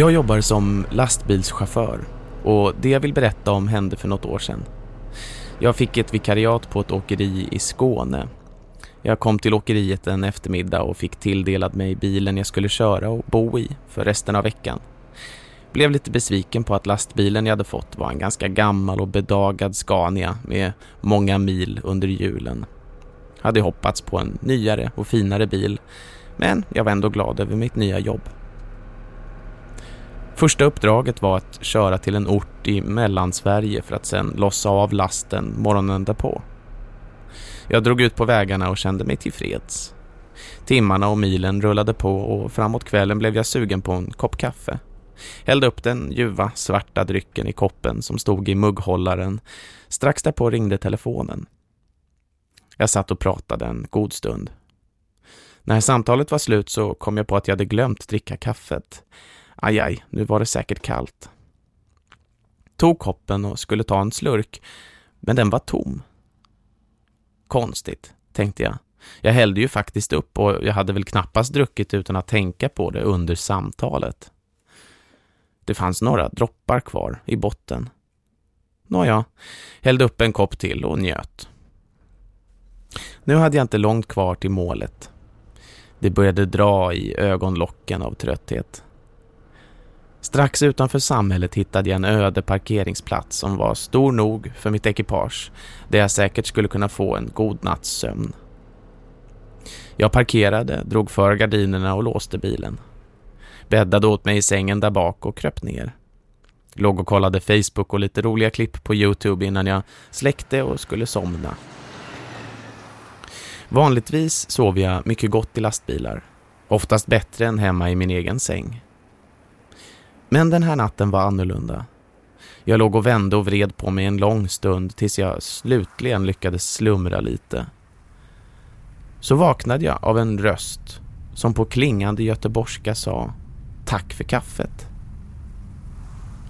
Jag jobbar som lastbilschaufför och det jag vill berätta om hände för något år sedan. Jag fick ett vikariat på ett åkeri i Skåne. Jag kom till åkeriet en eftermiddag och fick tilldelad mig bilen jag skulle köra och bo i för resten av veckan. Blev lite besviken på att lastbilen jag hade fått var en ganska gammal och bedagad Scania med många mil under hjulen. Hade hoppats på en nyare och finare bil men jag var ändå glad över mitt nya jobb. Första uppdraget var att köra till en ort i Mellansverige för att sedan lossa av lasten morgonen därpå. Jag drog ut på vägarna och kände mig tillfreds. Timmarna och milen rullade på och framåt kvällen blev jag sugen på en kopp kaffe. Hällde upp den ljuva svarta drycken i koppen som stod i mugghållaren. Strax därpå ringde telefonen. Jag satt och pratade en god stund. När samtalet var slut så kom jag på att jag hade glömt dricka kaffet. Aj, aj, nu var det säkert kallt. Tog koppen och skulle ta en slurk, men den var tom. Konstigt, tänkte jag. Jag hällde ju faktiskt upp och jag hade väl knappast druckit utan att tänka på det under samtalet. Det fanns några droppar kvar i botten. Nåja, hällde upp en kopp till och njöt. Nu hade jag inte långt kvar till målet. Det började dra i ögonlocken av trötthet. Strax utanför samhället hittade jag en öde parkeringsplats som var stor nog för mitt ekipage där jag säkert skulle kunna få en god natts sömn. Jag parkerade, drog för gardinerna och låste bilen. Bäddade åt mig i sängen där bak och kröp ner. Låg och kollade Facebook och lite roliga klipp på Youtube innan jag släckte och skulle somna. Vanligtvis sov jag mycket gott i lastbilar. Oftast bättre än hemma i min egen säng. Men den här natten var annorlunda. Jag låg och vände och vred på mig en lång stund tills jag slutligen lyckades slumra lite. Så vaknade jag av en röst som på klingande göteborgska sa Tack för kaffet.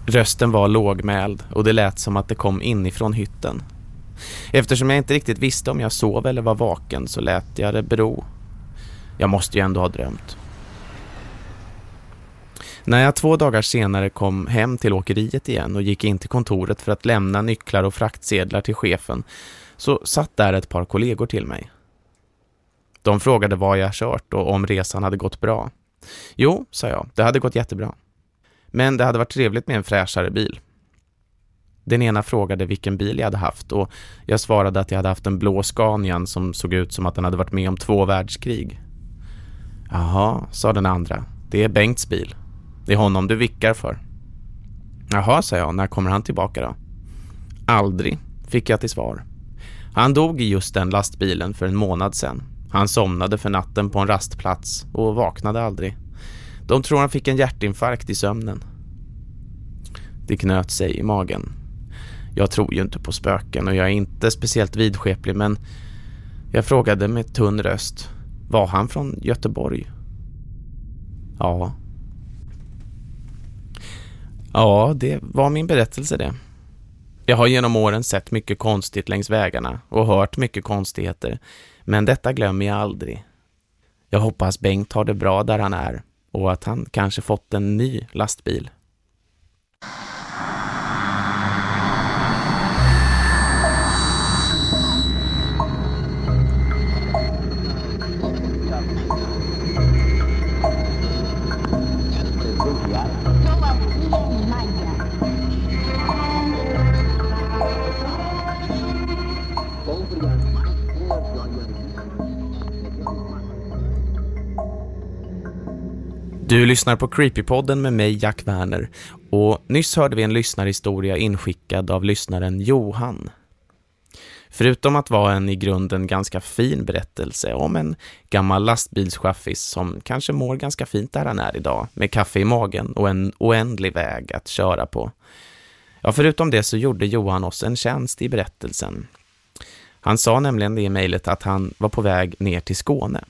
Rösten var lågmäld och det lät som att det kom inifrån hytten. Eftersom jag inte riktigt visste om jag sov eller var vaken så lät jag det bero. Jag måste ju ändå ha drömt. När jag två dagar senare kom hem till åkeriet igen och gick in till kontoret för att lämna nycklar och fraktsedlar till chefen så satt där ett par kollegor till mig. De frågade vad jag kört och om resan hade gått bra. Jo, sa jag, det hade gått jättebra. Men det hade varit trevligt med en fräschare bil. Den ena frågade vilken bil jag hade haft och jag svarade att jag hade haft en blå Scanian som såg ut som att den hade varit med om två världskrig. Jaha, sa den andra. Det är Bengts bil. Det är honom du vickar för. Jaha, sa jag. När kommer han tillbaka då? Aldrig, fick jag till svar. Han dog i just den lastbilen för en månad sedan. Han somnade för natten på en rastplats och vaknade aldrig. De tror han fick en hjärtinfarkt i sömnen. Det knöt sig i magen. Jag tror ju inte på spöken och jag är inte speciellt vidskeplig men jag frågade med tunn röst. Var han från Göteborg? Ja, Ja, det var min berättelse det. Jag har genom åren sett mycket konstigt längs vägarna och hört mycket konstigheter, men detta glömmer jag aldrig. Jag hoppas Bengt har det bra där han är och att han kanske fått en ny lastbil. Du lyssnar på Creepypodden med mig, Jack Werner. Och nyss hörde vi en lyssnarhistoria inskickad av lyssnaren Johan. Förutom att vara en i grunden ganska fin berättelse om en gammal lastbilschaffis som kanske mår ganska fint där han är idag, med kaffe i magen och en oändlig väg att köra på. Ja, förutom det så gjorde Johan oss en tjänst i berättelsen. Han sa nämligen i mejlet att han var på väg ner till Skåne.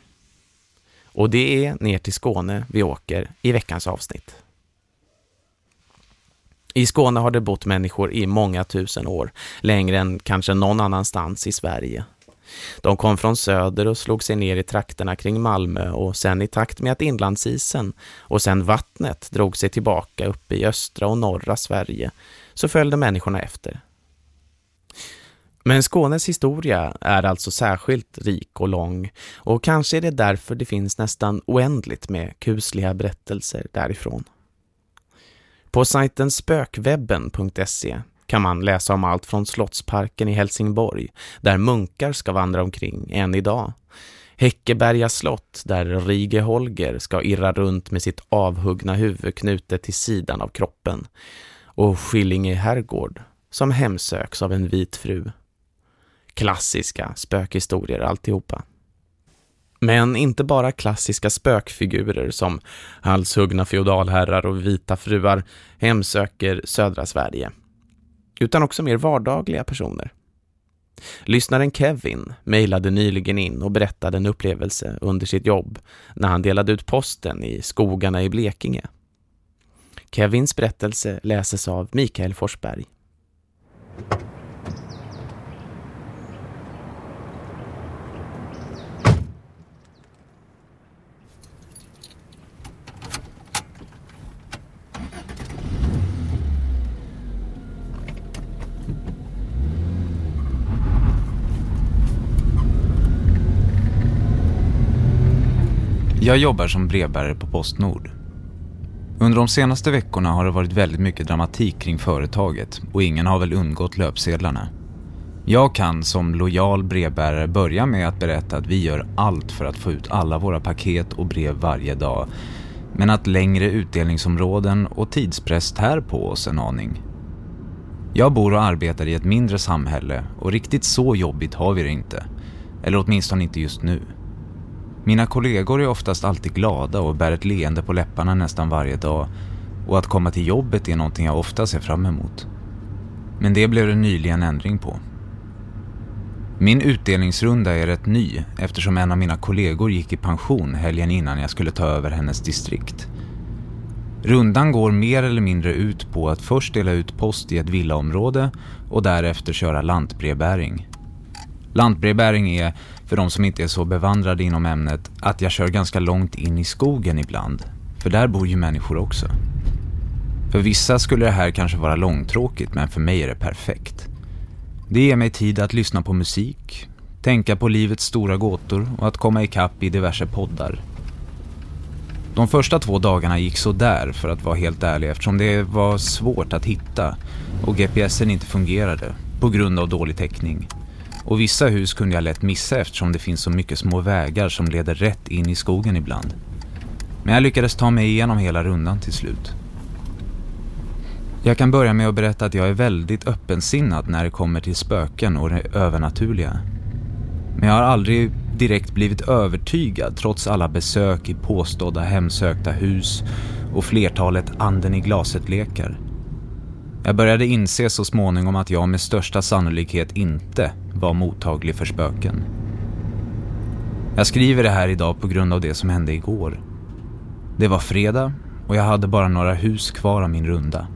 Och det är ner till Skåne vi åker i veckans avsnitt. I Skåne har det bott människor i många tusen år, längre än kanske någon annanstans i Sverige. De kom från söder och slog sig ner i trakterna kring Malmö och sen i takt med att inlandsisen och sen vattnet drog sig tillbaka upp i östra och norra Sverige så följde människorna efter. Men Skånes historia är alltså särskilt rik och lång och kanske är det därför det finns nästan oändligt med kusliga berättelser därifrån. På sajten spökwebben.se kan man läsa om allt från Slottsparken i Helsingborg, där munkar ska vandra omkring än idag. Häckeberga slott, där Rige Holger ska irra runt med sitt avhuggna huvud knutet till sidan av kroppen. Och Skillinge herrgård, som hemsöks av en vit fru. Klassiska spökhistorier alltihopa. Men inte bara klassiska spökfigurer som halshuggna feodalherrar och vita fruar hemsöker södra Sverige utan också mer vardagliga personer. Lyssnaren Kevin mejlade nyligen in och berättade en upplevelse under sitt jobb när han delade ut posten i skogarna i Blekinge. Kevins berättelse läses av Mikael Forsberg. Jag jobbar som brevbärare på Postnord. Under de senaste veckorna har det varit väldigt mycket dramatik kring företaget och ingen har väl undgått löpsedlarna. Jag kan som lojal brevbärare börja med att berätta att vi gör allt för att få ut alla våra paket och brev varje dag. Men att längre utdelningsområden och tidspress tär på oss en aning. Jag bor och arbetar i ett mindre samhälle och riktigt så jobbigt har vi det inte. Eller åtminstone inte just nu. Mina kollegor är oftast alltid glada och bär ett leende på läpparna nästan varje dag och att komma till jobbet är någonting jag ofta ser fram emot. Men det blev det nyligen ändring på. Min utdelningsrunda är rätt ny eftersom en av mina kollegor gick i pension helgen innan jag skulle ta över hennes distrikt. Rundan går mer eller mindre ut på att först dela ut post i ett villaområde och därefter köra lantbrevbäring. Lantbrevbäring är, för de som inte är så bevandrade inom ämnet, att jag kör ganska långt in i skogen ibland. För där bor ju människor också. För vissa skulle det här kanske vara långtråkigt, men för mig är det perfekt. Det ger mig tid att lyssna på musik, tänka på livets stora gåtor och att komma ikapp i diverse poddar. De första två dagarna gick så där för att vara helt ärlig eftersom det var svårt att hitta och GPSen inte fungerade på grund av dålig täckning. Och vissa hus kunde jag lätt missa eftersom det finns så mycket små vägar som leder rätt in i skogen ibland. Men jag lyckades ta mig igenom hela rundan till slut. Jag kan börja med att berätta att jag är väldigt öppensinnad när det kommer till spöken och det övernaturliga. Men jag har aldrig direkt blivit övertygad trots alla besök i påstådda hemsökta hus och flertalet anden i glaset-lekar. Jag började inse så småningom att jag med största sannolikhet inte var mottaglig för spöken. Jag skriver det här idag på grund av det som hände igår. Det var fredag och jag hade bara några hus kvar av min runda.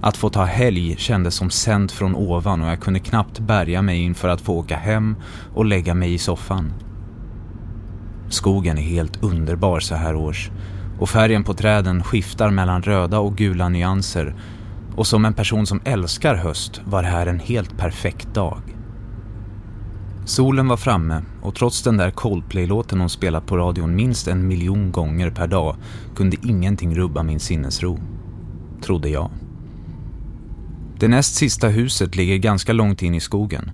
Att få ta helg kändes som sänt från ovan och jag kunde knappt bärga mig inför att få åka hem och lägga mig i soffan. Skogen är helt underbar så här års och färgen på träden skiftar mellan röda och gula nyanser och som en person som älskar höst var det här en helt perfekt dag. Solen var framme och trots den där Coldplay-låten hon spelat på radion minst en miljon gånger per dag kunde ingenting rubba min sinnesro. Trodde jag. Det näst sista huset ligger ganska långt in i skogen.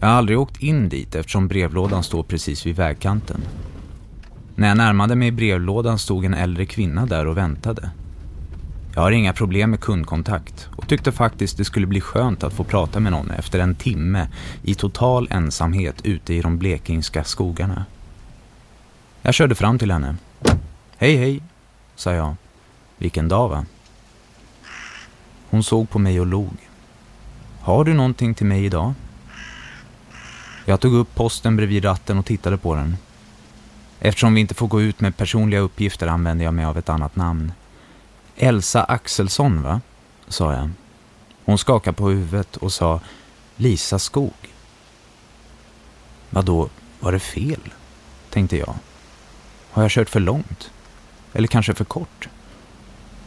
Jag har aldrig åkt in dit eftersom brevlådan står precis vid vägkanten. När jag närmade mig brevlådan stod en äldre kvinna där och väntade. Jag har inga problem med kundkontakt och tyckte faktiskt det skulle bli skönt att få prata med någon efter en timme i total ensamhet ute i de blekingska skogarna. Jag körde fram till henne. Hej hej, sa jag. Vilken dag va? Hon såg på mig och log. Har du någonting till mig idag? Jag tog upp posten bredvid ratten och tittade på den. Eftersom vi inte får gå ut med personliga uppgifter använde jag mig av ett annat namn. Elsa Axelsson va? sa jag. Hon skakade på huvudet och sa Lisa Skog. Vadå, var det fel? Tänkte jag. Har jag kört för långt? Eller kanske för kort?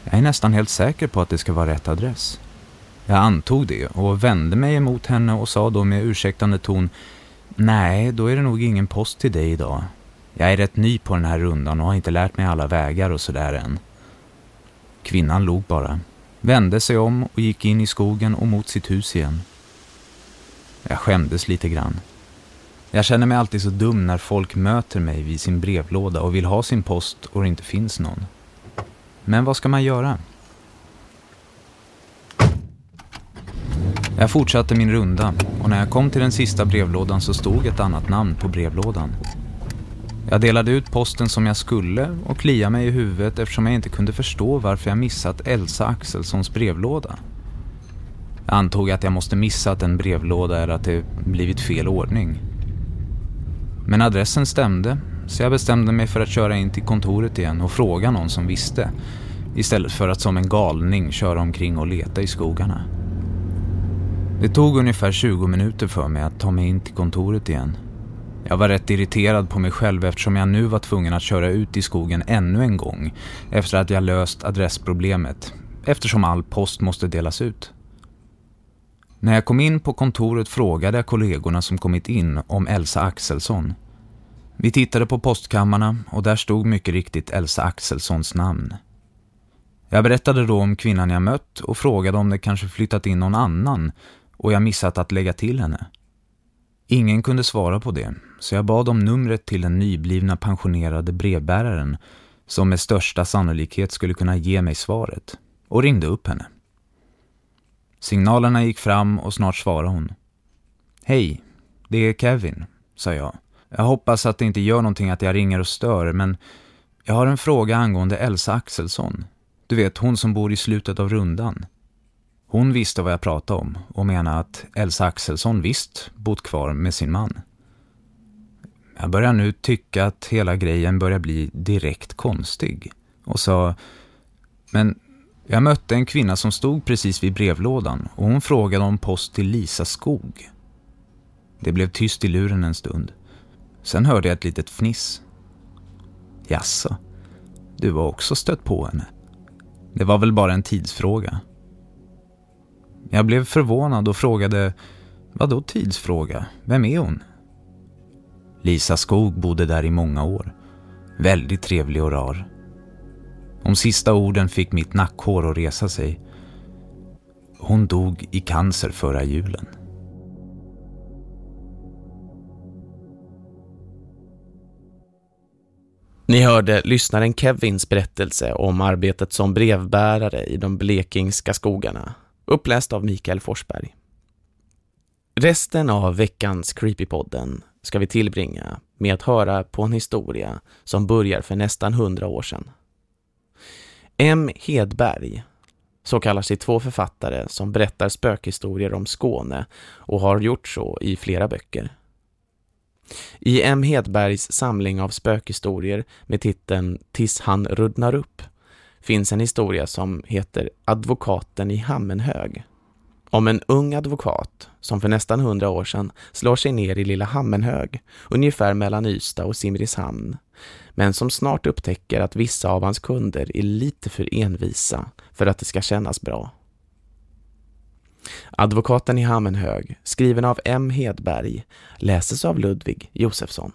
Jag är nästan helt säker på att det ska vara rätt adress. Jag antog det och vände mig emot henne och sa då med ursäktande ton Nej, då är det nog ingen post till dig idag. Jag är rätt ny på den här rundan och har inte lärt mig alla vägar och sådär än. Kvinnan log bara, vände sig om och gick in i skogen och mot sitt hus igen. Jag skämdes lite grann. Jag känner mig alltid så dum när folk möter mig vid sin brevlåda och vill ha sin post och det inte finns någon. Men vad ska man göra? Jag fortsatte min runda och när jag kom till den sista brevlådan så stod ett annat namn på brevlådan. Jag delade ut posten som jag skulle och kliade mig i huvudet eftersom jag inte kunde förstå varför jag missat Elsa Axelssons brevlåda. Jag antog att jag måste missat en brevlåda eller att det blivit fel ordning. Men adressen stämde så jag bestämde mig för att köra in till kontoret igen och fråga någon som visste istället för att som en galning köra omkring och leta i skogarna. Det tog ungefär 20 minuter för mig att ta mig in till kontoret igen. Jag var rätt irriterad på mig själv eftersom jag nu var tvungen att köra ut i skogen ännu en gång efter att jag löst adressproblemet eftersom all post måste delas ut. När jag kom in på kontoret frågade jag kollegorna som kommit in om Elsa Axelsson. Vi tittade på postkammarna och där stod mycket riktigt Elsa Axelssons namn. Jag berättade då om kvinnan jag mött och frågade om det kanske flyttat in någon annan och jag missat att lägga till henne. Ingen kunde svara på det, så jag bad om numret till den nyblivna pensionerade brevbäraren som med största sannolikhet skulle kunna ge mig svaret och ringde upp henne. Signalerna gick fram och snart svarade hon. Hej, det är Kevin, sa jag. Jag hoppas att det inte gör någonting att jag ringer och stör, men jag har en fråga angående Elsa Axelsson. Du vet, hon som bor i slutet av rundan. Hon visste vad jag pratade om och menade att Elsa Axelsson visst bott kvar med sin man. Jag börjar nu tycka att hela grejen börjar bli direkt konstig och sa Men jag mötte en kvinna som stod precis vid brevlådan och hon frågade om post till Lisa Skog. Det blev tyst i luren en stund. Sen hörde jag ett litet fniss. Jaså, du var också stött på henne. Det var väl bara en tidsfråga. Jag blev förvånad och frågade, Vadå tidsfråga? Vem är hon? Lisa Skog bodde där i många år. Väldigt trevlig och rar. De sista orden fick mitt nackhår att resa sig. Hon dog i cancer förra julen. Ni hörde lyssnaren Kevins berättelse om arbetet som brevbärare i de blekingska skogarna, uppläst av Mikael Forsberg. Resten av veckans Creepypodden ska vi tillbringa med att höra på en historia som börjar för nästan hundra år sedan. M. Hedberg, så kallar sig två författare som berättar spökhistorier om Skåne och har gjort så i flera böcker. I M. Hedbergs samling av spökhistorier med titeln Tills han ruddnar upp finns en historia som heter Advokaten i Hammenhög. Om en ung advokat som för nästan hundra år sedan slår sig ner i lilla Hammenhög, ungefär mellan Ystad och Simrishamn, men som snart upptäcker att vissa av hans kunder är lite för envisa för att det ska kännas bra. Advokaten i Hammenhög, skriven av M. Hedberg, läses av Ludvig Josefsson.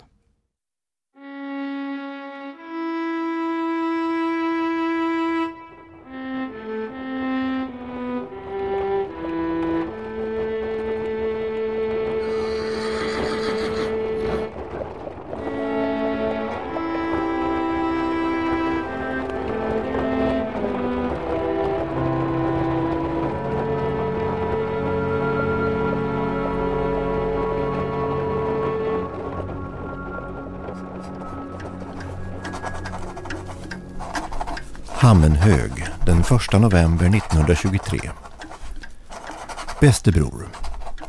Hammenhög den 1 november 1923. Bäste bror.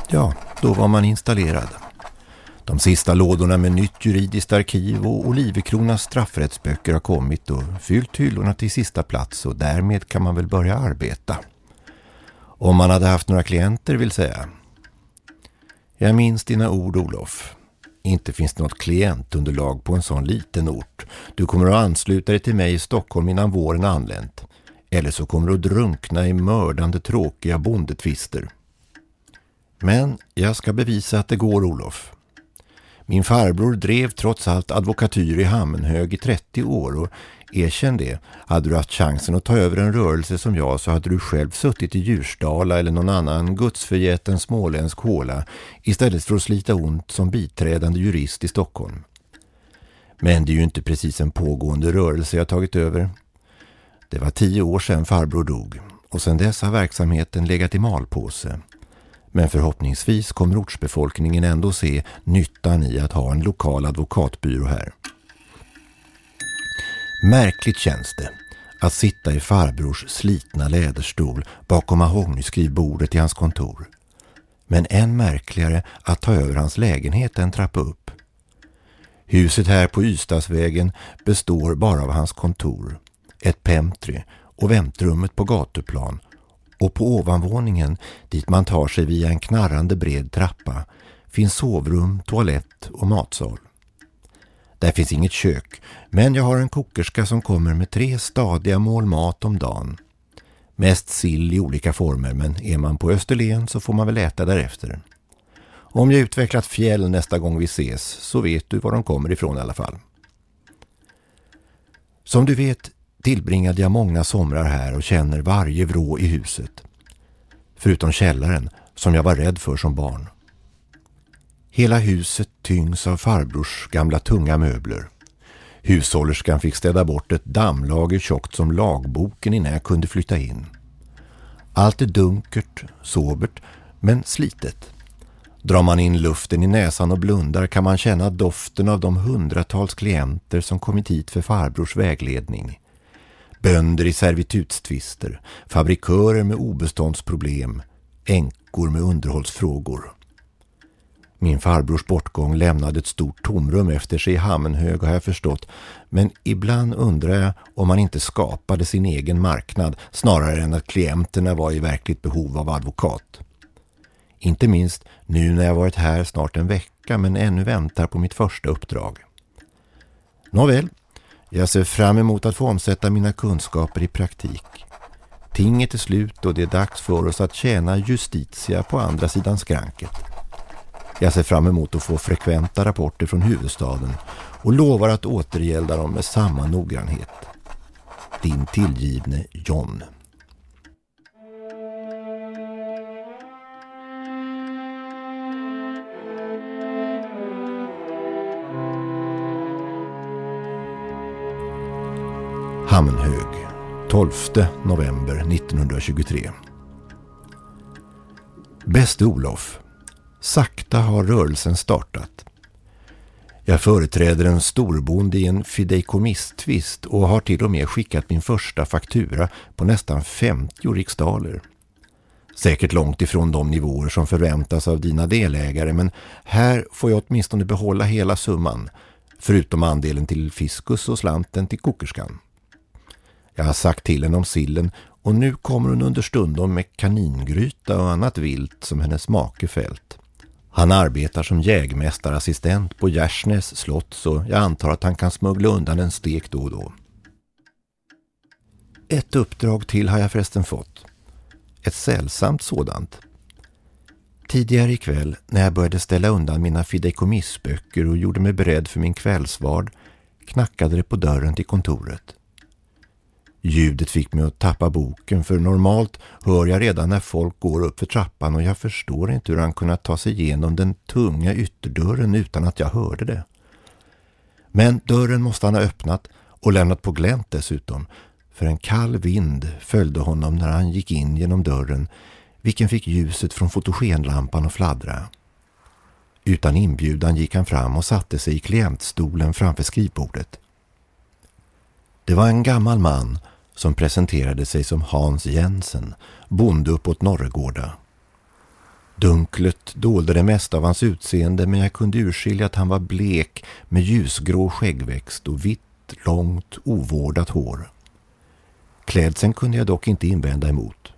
Ja, då var man installerad. De sista lådorna med nytt juridiskt arkiv och Olivekronas straffrättsböcker har kommit och fyllt hyllorna till sista plats och därmed kan man väl börja arbeta. Om man hade haft några klienter vill säga. Jag minns dina ord Olof. Inte finns det något klientunderlag på en sån liten ort. Du kommer att ansluta dig till mig i Stockholm innan våren anlänt. Eller så kommer du att drunkna i mördande tråkiga bondetvister. Men jag ska bevisa att det går, Olof. Min farbror drev trots allt advokatyr i Hammenhög i 30 år och erkänn det, hade du haft chansen att ta över en rörelse som jag så hade du själv suttit i Djursdala eller någon annan gudsförgäten småländsk håla istället för att slita ont som biträdande jurist i Stockholm. Men det är ju inte precis en pågående rörelse jag tagit över. Det var tio år sedan farbror dog och sedan dess har verksamheten legat i malpåse. Men förhoppningsvis kommer ortsbefolkningen ändå se nyttan i att ha en lokal advokatbyrå här. Märkligt känns det att sitta i farbrors slitna läderstol bakom mahognyskrivbordet i hans kontor. Men än märkligare att ta över hans lägenhet en trappa upp. Huset här på Ystadsvägen består bara av hans kontor, ett pentry och väntrummet på gatuplan och på ovanvåningen, dit man tar sig via en knarrande bred trappa, finns sovrum, toalett och matsal. Där finns inget kök, men jag har en kokerska som kommer med tre stadiga mål mat om dagen. Mest sill i olika former, men är man på Österlen så får man väl äta därefter. Om jag utvecklat fjäll nästa gång vi ses så vet du var de kommer ifrån i alla fall. Som du vet tillbringade jag många somrar här och känner varje vrå i huset. Förutom källaren som jag var rädd för som barn. Hela huset tyngs av farbrors gamla tunga möbler. Hushållerskan fick städa bort ett dammlager tjockt som lagboken innan jag kunde flytta in. Allt är dunkert, sobert, men slitet. Drar man in luften i näsan och blundar kan man känna doften av de hundratals klienter som kommit hit för farbrors vägledning. Bönder i servitutstvister, fabrikörer med obeståndsproblem, änkor med underhållsfrågor. Min farbrors bortgång lämnade ett stort tomrum efter sig i Hammenhög har jag förstått. Men ibland undrar jag om man inte skapade sin egen marknad snarare än att klienterna var i verkligt behov av advokat. Inte minst nu när jag varit här snart en vecka men ännu väntar på mitt första uppdrag. Nåväl, jag ser fram emot att få omsätta mina kunskaper i praktik. Tinget är slut och det är dags för oss att tjäna justitia på andra sidan skranket. Jag ser fram emot att få frekventa rapporter från huvudstaden och lovar att återgälda dem med samma noggrannhet. Din tillgivne John. Hammenhög, 12 november 1923. Bäste Olof, Sakta har rörelsen startat. Jag företräder en storbonde i en fideikomisstvist och har till och med skickat min första faktura på nästan 50 riksdaler. Säkert långt ifrån de nivåer som förväntas av dina delägare men här får jag åtminstone behålla hela summan förutom andelen till fiskus och slanten till kokerskan. Jag har sagt till henne om sillen och nu kommer hon understundom med kaningryta och annat vilt som hennes make fällt. Han arbetar som jägmästarassistent på Gärsnäs slott så jag antar att han kan smuggla undan en stek då och då. Ett uppdrag till har jag förresten fått. Ett sällsamt sådant. Tidigare ikväll när jag började ställa undan mina fideikommissböcker och gjorde mig beredd för min kvällsvard knackade det på dörren till kontoret. Ljudet fick mig att tappa boken för normalt hör jag redan när folk går upp för trappan och jag förstår inte hur han kunnat ta sig igenom den tunga ytterdörren utan att jag hörde det. Men dörren måste han ha öppnat och lämnat på glänt dessutom för en kall vind följde honom när han gick in genom dörren vilken fick ljuset från fotogenlampan att fladdra. Utan inbjudan gick han fram och satte sig i klientstolen framför skrivbordet. Det var en gammal man som presenterade sig som Hans Jensen, bonde uppåt Norregårda. Dunklet dolde det mesta av hans utseende men jag kunde urskilja att han var blek med ljusgrå skäggväxt och vitt, långt, ovårdat hår. Klädseln kunde jag dock inte invända emot.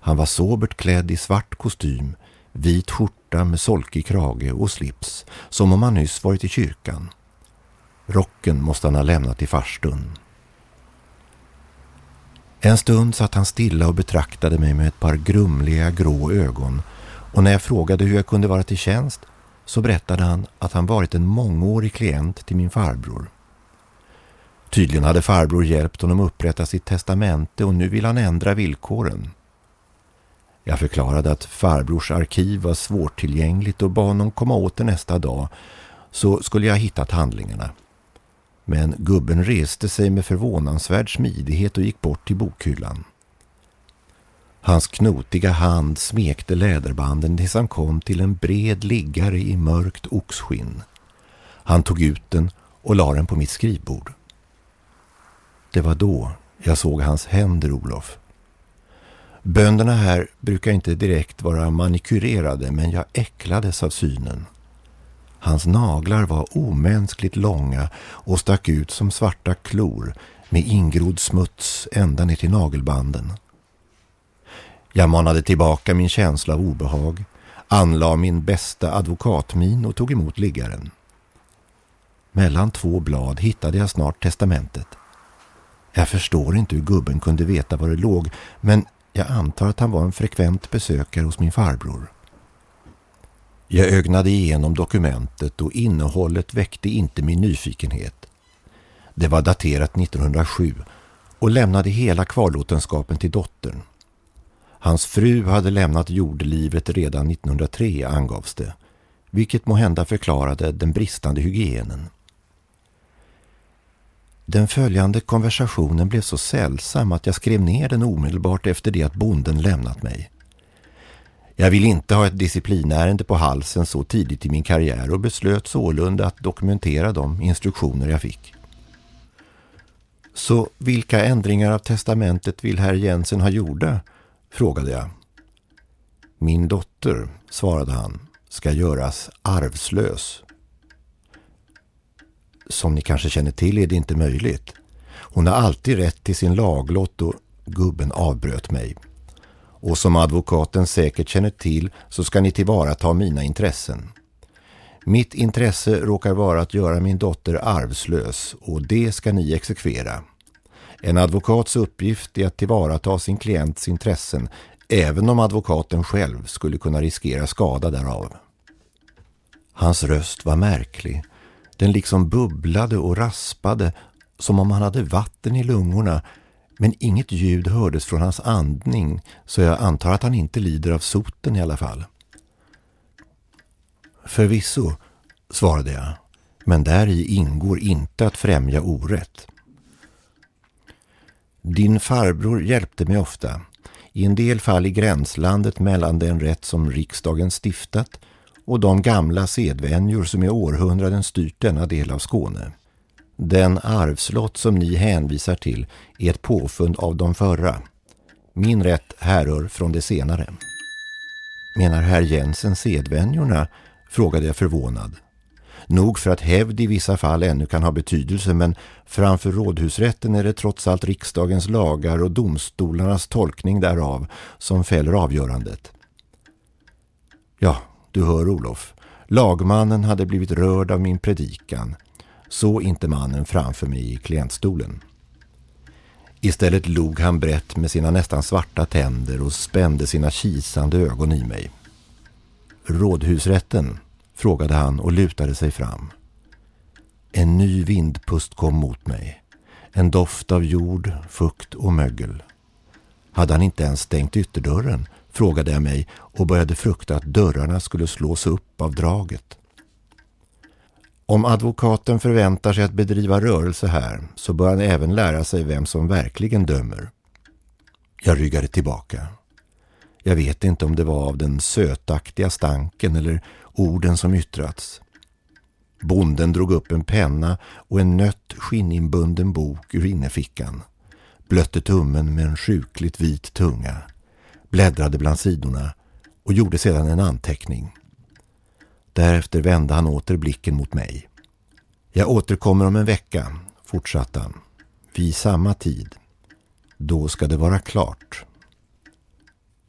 Han var sobert klädd i svart kostym, vit skjorta skjorta med solkig krage och slips som om han nyss varit i kyrkan. Rocken måste han ha lämnat i farstun. En stund satt han stilla och betraktade mig med ett par grumliga grå ögon och när jag frågade hur jag kunde vara till tjänst så berättade han att han varit en mångårig klient till min farbror. Tydligen hade farbror hjälpt honom upprätta sitt testamente och nu vill han ändra villkoren. Jag förklarade att farbrors arkiv var svårtillgängligt och bad honom komma åter nästa dag så skulle jag hittat handlingarna. Men gubben reste sig med förvånansvärd smidighet och gick bort till bokhyllan. Hans knotiga hand smekte läderbanden tills han kom till en bred liggare i mörkt oxskinn. Han tog ut den och la den på mitt skrivbord. Det var då jag såg hans händer, Olof. Bönderna här brukar inte direkt vara manikurerade men jag äcklades av synen. Hans naglar var omänskligt långa och stack ut som svarta klor med ingrodd smuts ända ner till nagelbanden. Jag manade tillbaka min känsla av obehag, anlade min bästa advokatmin och tog emot liggaren. Mellan två blad hittade jag snart testamentet. Jag förstår inte hur gubben kunde veta var det låg, men jag antar att han var en frekvent besökare hos min farbror. Jag ögnade igenom dokumentet och innehållet väckte inte min nyfikenhet. Det var daterat 1907 och lämnade hela kvarlåtenskapen till dottern. Hans fru hade lämnat jordlivet redan 1903 angavs det, vilket må hända förklarade den bristande hygienen. Den följande konversationen blev så sällsam att jag skrev ner den omedelbart efter det att bonden lämnat mig. Jag vill inte ha ett disciplinärende på halsen så tidigt i min karriär och beslöt sålunda att dokumentera de instruktioner jag fick. Så vilka ändringar av testamentet vill herr Jensen ha gjorda? frågade jag. Min dotter, svarade han, ska göras arvslös. Som ni kanske känner till är det inte möjligt. Hon har alltid rätt till sin laglott och gubben avbröt mig. Och som advokaten säkert känner till så ska ni tillvarata mina intressen. Mitt intresse råkar vara att göra min dotter arvslös och det ska ni exekvera. En advokats uppgift är att tillvarata sin klients intressen även om advokaten själv skulle kunna riskera skada därav. Hans röst var märklig. Den liksom bubblade och raspade som om han hade vatten i lungorna men inget ljud hördes från hans andning så jag antar att han inte lider av soten i alla fall. Förvisso, svarade jag, men där i ingår inte att främja orätt. Din farbror hjälpte mig ofta, i en del fall i gränslandet mellan den rätt som riksdagen stiftat och de gamla sedvänjor som i århundraden styrt denna del av Skåne. Den arvslott som ni hänvisar till är ett påfund av de förra. Min rätt härrör från det senare. Menar herr Jensen sedvänjorna? frågade jag förvånad. Nog för att hävd i vissa fall ännu kan ha betydelse men framför rådhusrätten är det trots allt riksdagens lagar och domstolarnas tolkning därav som fäller avgörandet. Ja, du hör Olof. Lagmannen hade blivit rörd av min predikan. Så inte mannen framför mig i klientstolen. Istället log han brett med sina nästan svarta tänder och spände sina kisande ögon i mig. Rådhusrätten, frågade han och lutade sig fram. En ny vindpust kom mot mig. En doft av jord, fukt och mögel. Hade han inte ens stängt ytterdörren, frågade jag mig och började frukta att dörrarna skulle slås upp av draget. Om advokaten förväntar sig att bedriva rörelse här så bör han även lära sig vem som verkligen dömer. Jag ryggade tillbaka. Jag vet inte om det var av den sötaktiga stanken eller orden som yttrats. Bonden drog upp en penna och en nött skinninbunden bok ur innefickan. Blötte tummen med en sjukligt vit tunga. Bläddrade bland sidorna och gjorde sedan en anteckning. Därefter vände han åter blicken mot mig. Jag återkommer om en vecka, fortsatte han. Vid samma tid. Då ska det vara klart.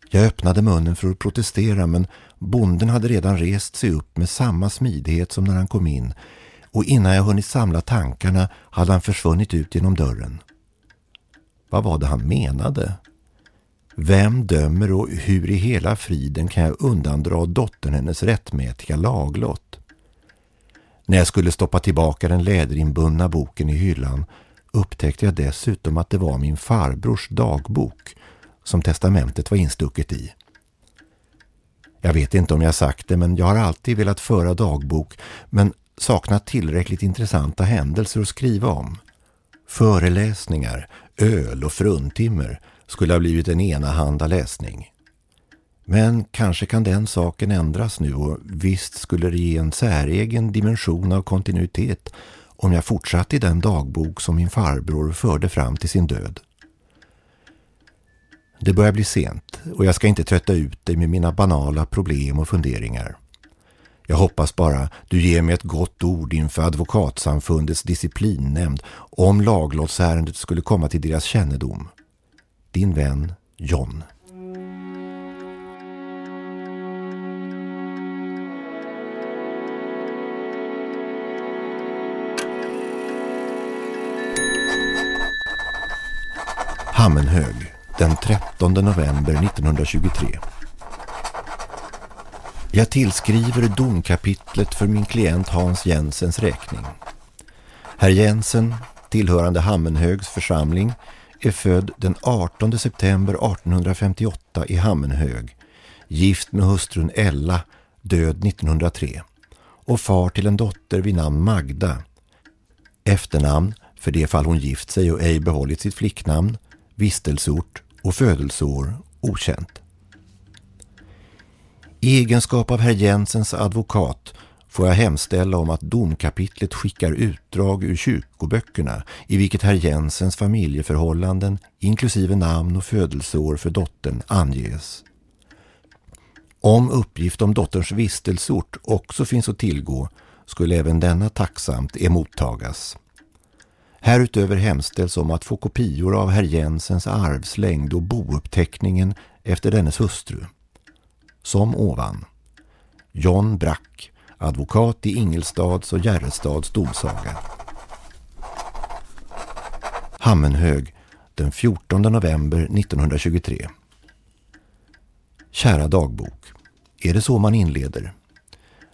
Jag öppnade munnen för att protestera men bonden hade redan rest sig upp med samma smidighet som när han kom in och innan jag hunnit samla tankarna hade han försvunnit ut genom dörren. Vad var det han menade? Vem dömer och hur i hela friden kan jag undandra dottern hennes rättmätiga laglott? När jag skulle stoppa tillbaka den läderinbundna boken i hyllan upptäckte jag dessutom att det var min farbrors dagbok som testamentet var instucket i. Jag vet inte om jag sagt det men jag har alltid velat föra dagbok men saknat tillräckligt intressanta händelser att skriva om. Föreläsningar, öl och fruntimmer skulle ha blivit en enahanda läsning. Men kanske kan den saken ändras nu och visst skulle det ge en säregen dimension av kontinuitet om jag fortsatte i den dagbok som min farbror förde fram till sin död. Det börjar bli sent och jag ska inte trötta ut dig med mina banala problem och funderingar. Jag hoppas bara du ger mig ett gott ord inför advokatsamfundets disciplinnämnd om laglottsärendet skulle komma till deras kännedom. Din vän John. Hammenhög den 13 november 1923. Jag tillskriver domkapitlet för min klient Hans Jensens räkning. Herr Jensen, tillhörande Hammenhögs församling, är född den 18 september 1858 i Hammenhög, gift med hustrun Ella, död 1903, och far till en dotter vid namn Magda. Efternamn, för det fall hon gift sig och ej behållit sitt flicknamn, vistelseort och födelseår okänt. I egenskap av herr Jensens advokat får jag hemställa om att domkapitlet skickar utdrag ur kyrkoböckerna i vilket herr Jensens familjeförhållanden inklusive namn och födelseår för dottern anges. Om uppgift om dotterns vistelsort också finns att tillgå skulle även denna tacksamt emottagas. Härutöver hemställs om att få kopior av herr Jensens arvslängd och bouppteckningen efter dennes hustru. Som ovan. John Brack, advokat i Ingelstads och Järrestads domsaga. Hammenhög, den 14 november 1923. Kära dagbok, är det så man inleder?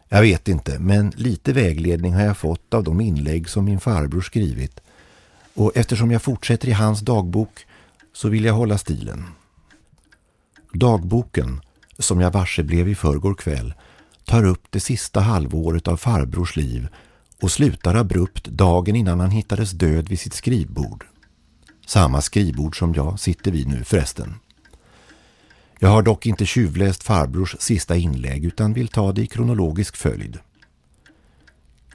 Jag vet inte, men lite vägledning har jag fått av de inlägg som min farbror skrivit och eftersom jag fortsätter i hans dagbok så vill jag hålla stilen. Dagboken, som jag varse blev i förrgår kväll, tar upp det sista halvåret av farbrors liv och slutar abrupt dagen innan han hittades död vid sitt skrivbord. Samma skrivbord som jag sitter vid nu förresten. Jag har dock inte tjuvläst farbrors sista inlägg utan vill ta det i kronologisk följd.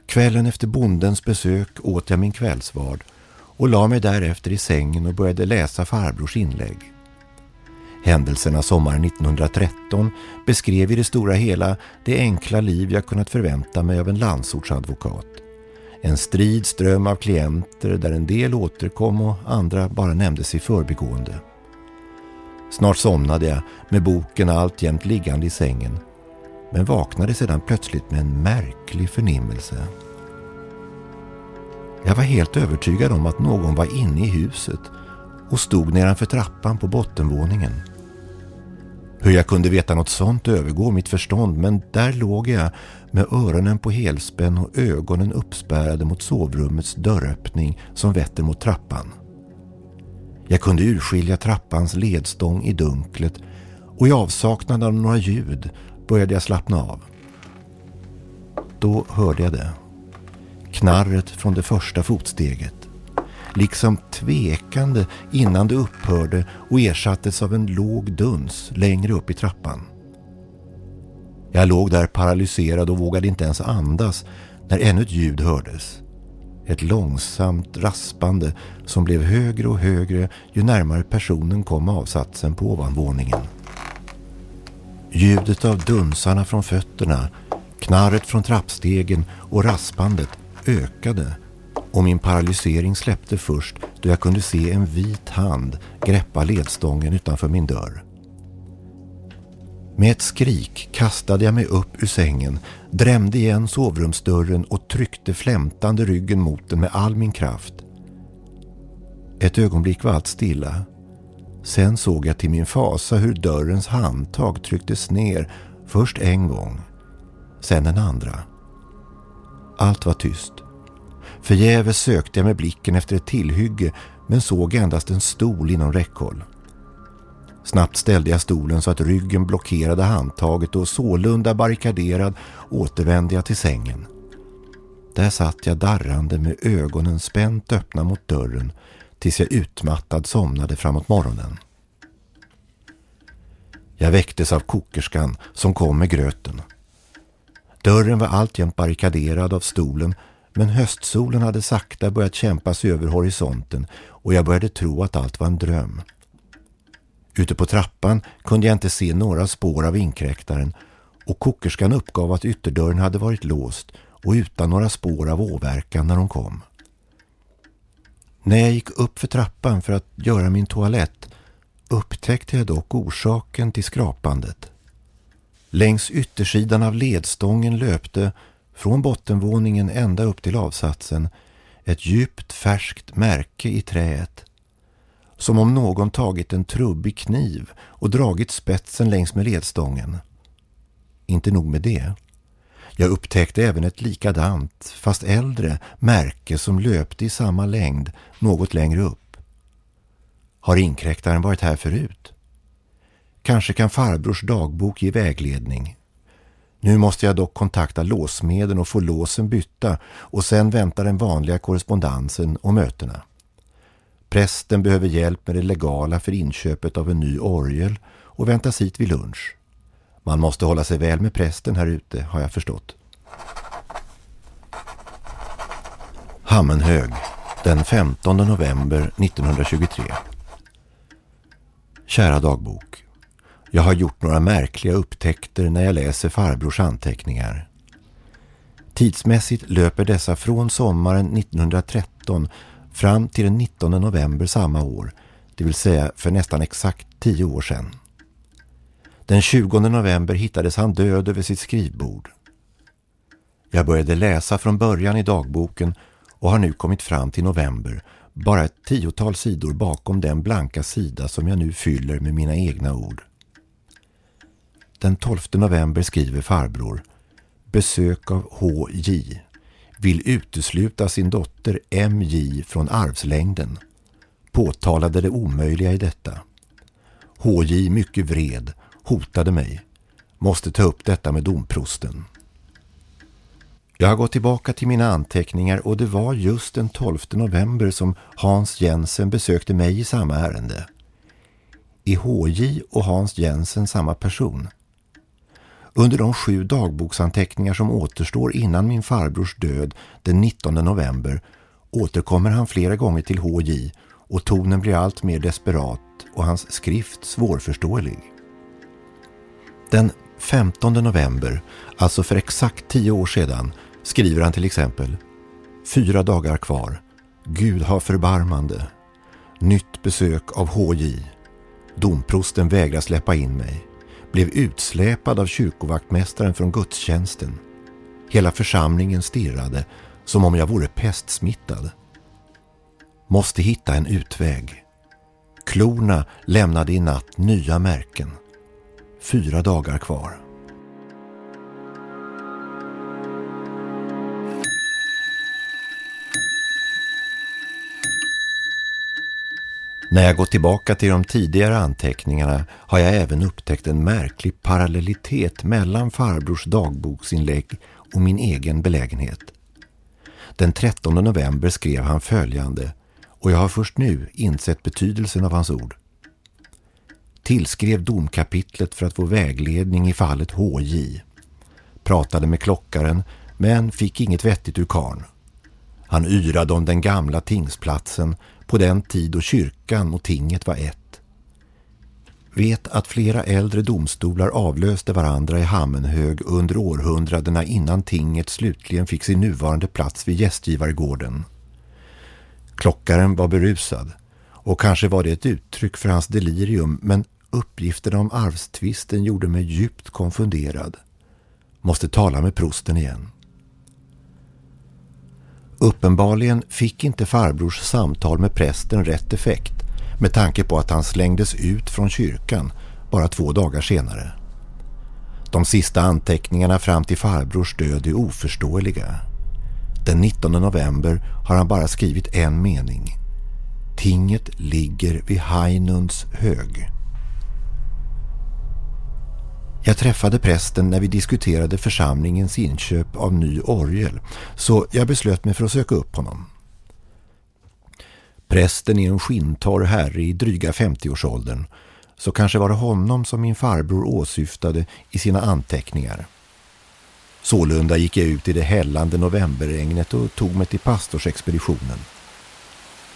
Kvällen efter bondens besök åt jag min kvällsvard och la mig därefter i sängen och började läsa farbrors inlägg. Händelserna sommaren 1913 beskrev i det stora hela det enkla liv jag kunnat förvänta mig av en landsortsadvokat. En strid ström av klienter där en del återkom och andra bara nämndes i förbigående. Snart somnade jag med boken alltjämt liggande i sängen men vaknade sedan plötsligt med en märklig förnimmelse. Jag var helt övertygad om att någon var inne i huset och stod nedanför trappan på bottenvåningen. Hur jag kunde veta något sånt övergår mitt förstånd men där låg jag med öronen på helspänn och ögonen uppspärrade mot sovrummets dörröppning som vetter mot trappan. Jag kunde urskilja trappans ledstång i dunklet och i avsaknad av några ljud började jag slappna av. Då hörde jag det knarret från det första fotsteget. Liksom tvekande innan det upphörde och ersattes av en låg duns längre upp i trappan. Jag låg där paralyserad och vågade inte ens andas när ännu ett ljud hördes. Ett långsamt raspande som blev högre och högre ju närmare personen kom avsatsen på ovanvåningen. Ljudet av dunsarna från fötterna, knarret från trappstegen och raspandet ökade och min paralysering släppte först då jag kunde se en vit hand greppa ledstången utanför min dörr. Med ett skrik kastade jag mig upp ur sängen, drämde igen sovrumsdörren och tryckte flämtande ryggen mot den med all min kraft. Ett ögonblick var allt stilla. Sen såg jag till min fasa hur dörrens handtag trycktes ner först en gång, sen en andra. Allt var tyst. Förgäves sökte jag med blicken efter ett tillhygge men såg endast en stol inom räckhåll. Snabbt ställde jag stolen så att ryggen blockerade handtaget och sålunda barrikaderad återvände jag till sängen. Där satt jag darrande med ögonen spänt öppna mot dörren tills jag utmattad somnade framåt morgonen. Jag väcktes av kokerskan som kom med gröten. Dörren var alltjämt barrikaderad av stolen men höstsolen hade sakta börjat kämpa sig över horisonten och jag började tro att allt var en dröm. Ute på trappan kunde jag inte se några spår av inkräktaren och kokerskan uppgav att ytterdörren hade varit låst och utan några spår av åverkan när hon kom. När jag gick upp för trappan för att göra min toalett upptäckte jag dock orsaken till skrapandet. Längs yttersidan av ledstången löpte, från bottenvåningen ända upp till avsatsen, ett djupt färskt märke i träet. Som om någon tagit en trubbig kniv och dragit spetsen längs med ledstången. Inte nog med det. Jag upptäckte även ett likadant, fast äldre, märke som löpte i samma längd något längre upp. Har inkräktaren varit här förut? Kanske kan farbrors dagbok ge vägledning. Nu måste jag dock kontakta låsmeden och få låsen bytta och sen vänta den vanliga korrespondensen och mötena. Prästen behöver hjälp med det legala för inköpet av en ny orgel och väntas hit vid lunch. Man måste hålla sig väl med prästen här ute, har jag förstått. Hammenhög, den 15 november 1923. Kära dagbok. Jag har gjort några märkliga upptäckter när jag läser farbrors anteckningar. Tidsmässigt löper dessa från sommaren 1913 fram till den 19 november samma år, det vill säga för nästan exakt tio år sedan. Den 20 november hittades han död över sitt skrivbord. Jag började läsa från början i dagboken och har nu kommit fram till november, bara ett tiotal sidor bakom den blanka sida som jag nu fyller med mina egna ord. Den 12 november skriver farbror Besök av H.J. Vill utesluta sin dotter M.J. från arvslängden. Påtalade det omöjliga i detta. H.J. mycket vred hotade mig. Måste ta upp detta med domprosten. Jag har gått tillbaka till mina anteckningar och det var just den 12 november som Hans Jensen besökte mig i samma ärende. Är HJ och Hans Jensen samma person? Under de sju dagboksanteckningar som återstår innan min farbrors död den 19 november återkommer han flera gånger till HJ och tonen blir allt mer desperat och hans skrift svårförståelig. Den 15 november, alltså för exakt tio år sedan, skriver han till exempel Fyra dagar kvar. Gud har förbarmande. Nytt besök av HJ. Domprosten vägrar släppa in mig. Blev utsläpad av kyrkovaktmästaren från gudstjänsten. Hela församlingen stirrade som om jag vore pestsmittad. Måste hitta en utväg. Klorna lämnade i natt nya märken. Fyra dagar kvar. När jag gått tillbaka till de tidigare anteckningarna har jag även upptäckt en märklig parallellitet mellan farbrors dagboksinlägg och min egen belägenhet. Den 13 november skrev han följande och jag har först nu insett betydelsen av hans ord. Tillskrev domkapitlet för att få vägledning i fallet HJ. Pratade med klockaren men fick inget vettigt ur karn. Han yrade om den gamla tingsplatsen på den tid då kyrkan och tinget var ett. Vet att flera äldre domstolar avlöste varandra i Hammenhög under århundradena innan tinget slutligen fick sin nuvarande plats vid gästgivargården. Klockaren var berusad och kanske var det ett uttryck för hans delirium men uppgifterna om arvstvisten gjorde mig djupt konfunderad. Måste tala med prosten igen. Uppenbarligen fick inte farbrors samtal med prästen rätt effekt med tanke på att han slängdes ut från kyrkan bara två dagar senare. De sista anteckningarna fram till farbrors död är oförståeliga. Den 19 november har han bara skrivit en mening. Tinget ligger vid Heinunds hög. Jag träffade prästen när vi diskuterade församlingens inköp av ny orgel så jag beslöt mig för att söka upp honom. Prästen är en skintorr herre i dryga 50-årsåldern så kanske var det honom som min farbror åsyftade i sina anteckningar. Sålunda gick jag ut i det hällande novemberregnet och tog mig till pastorsexpeditionen.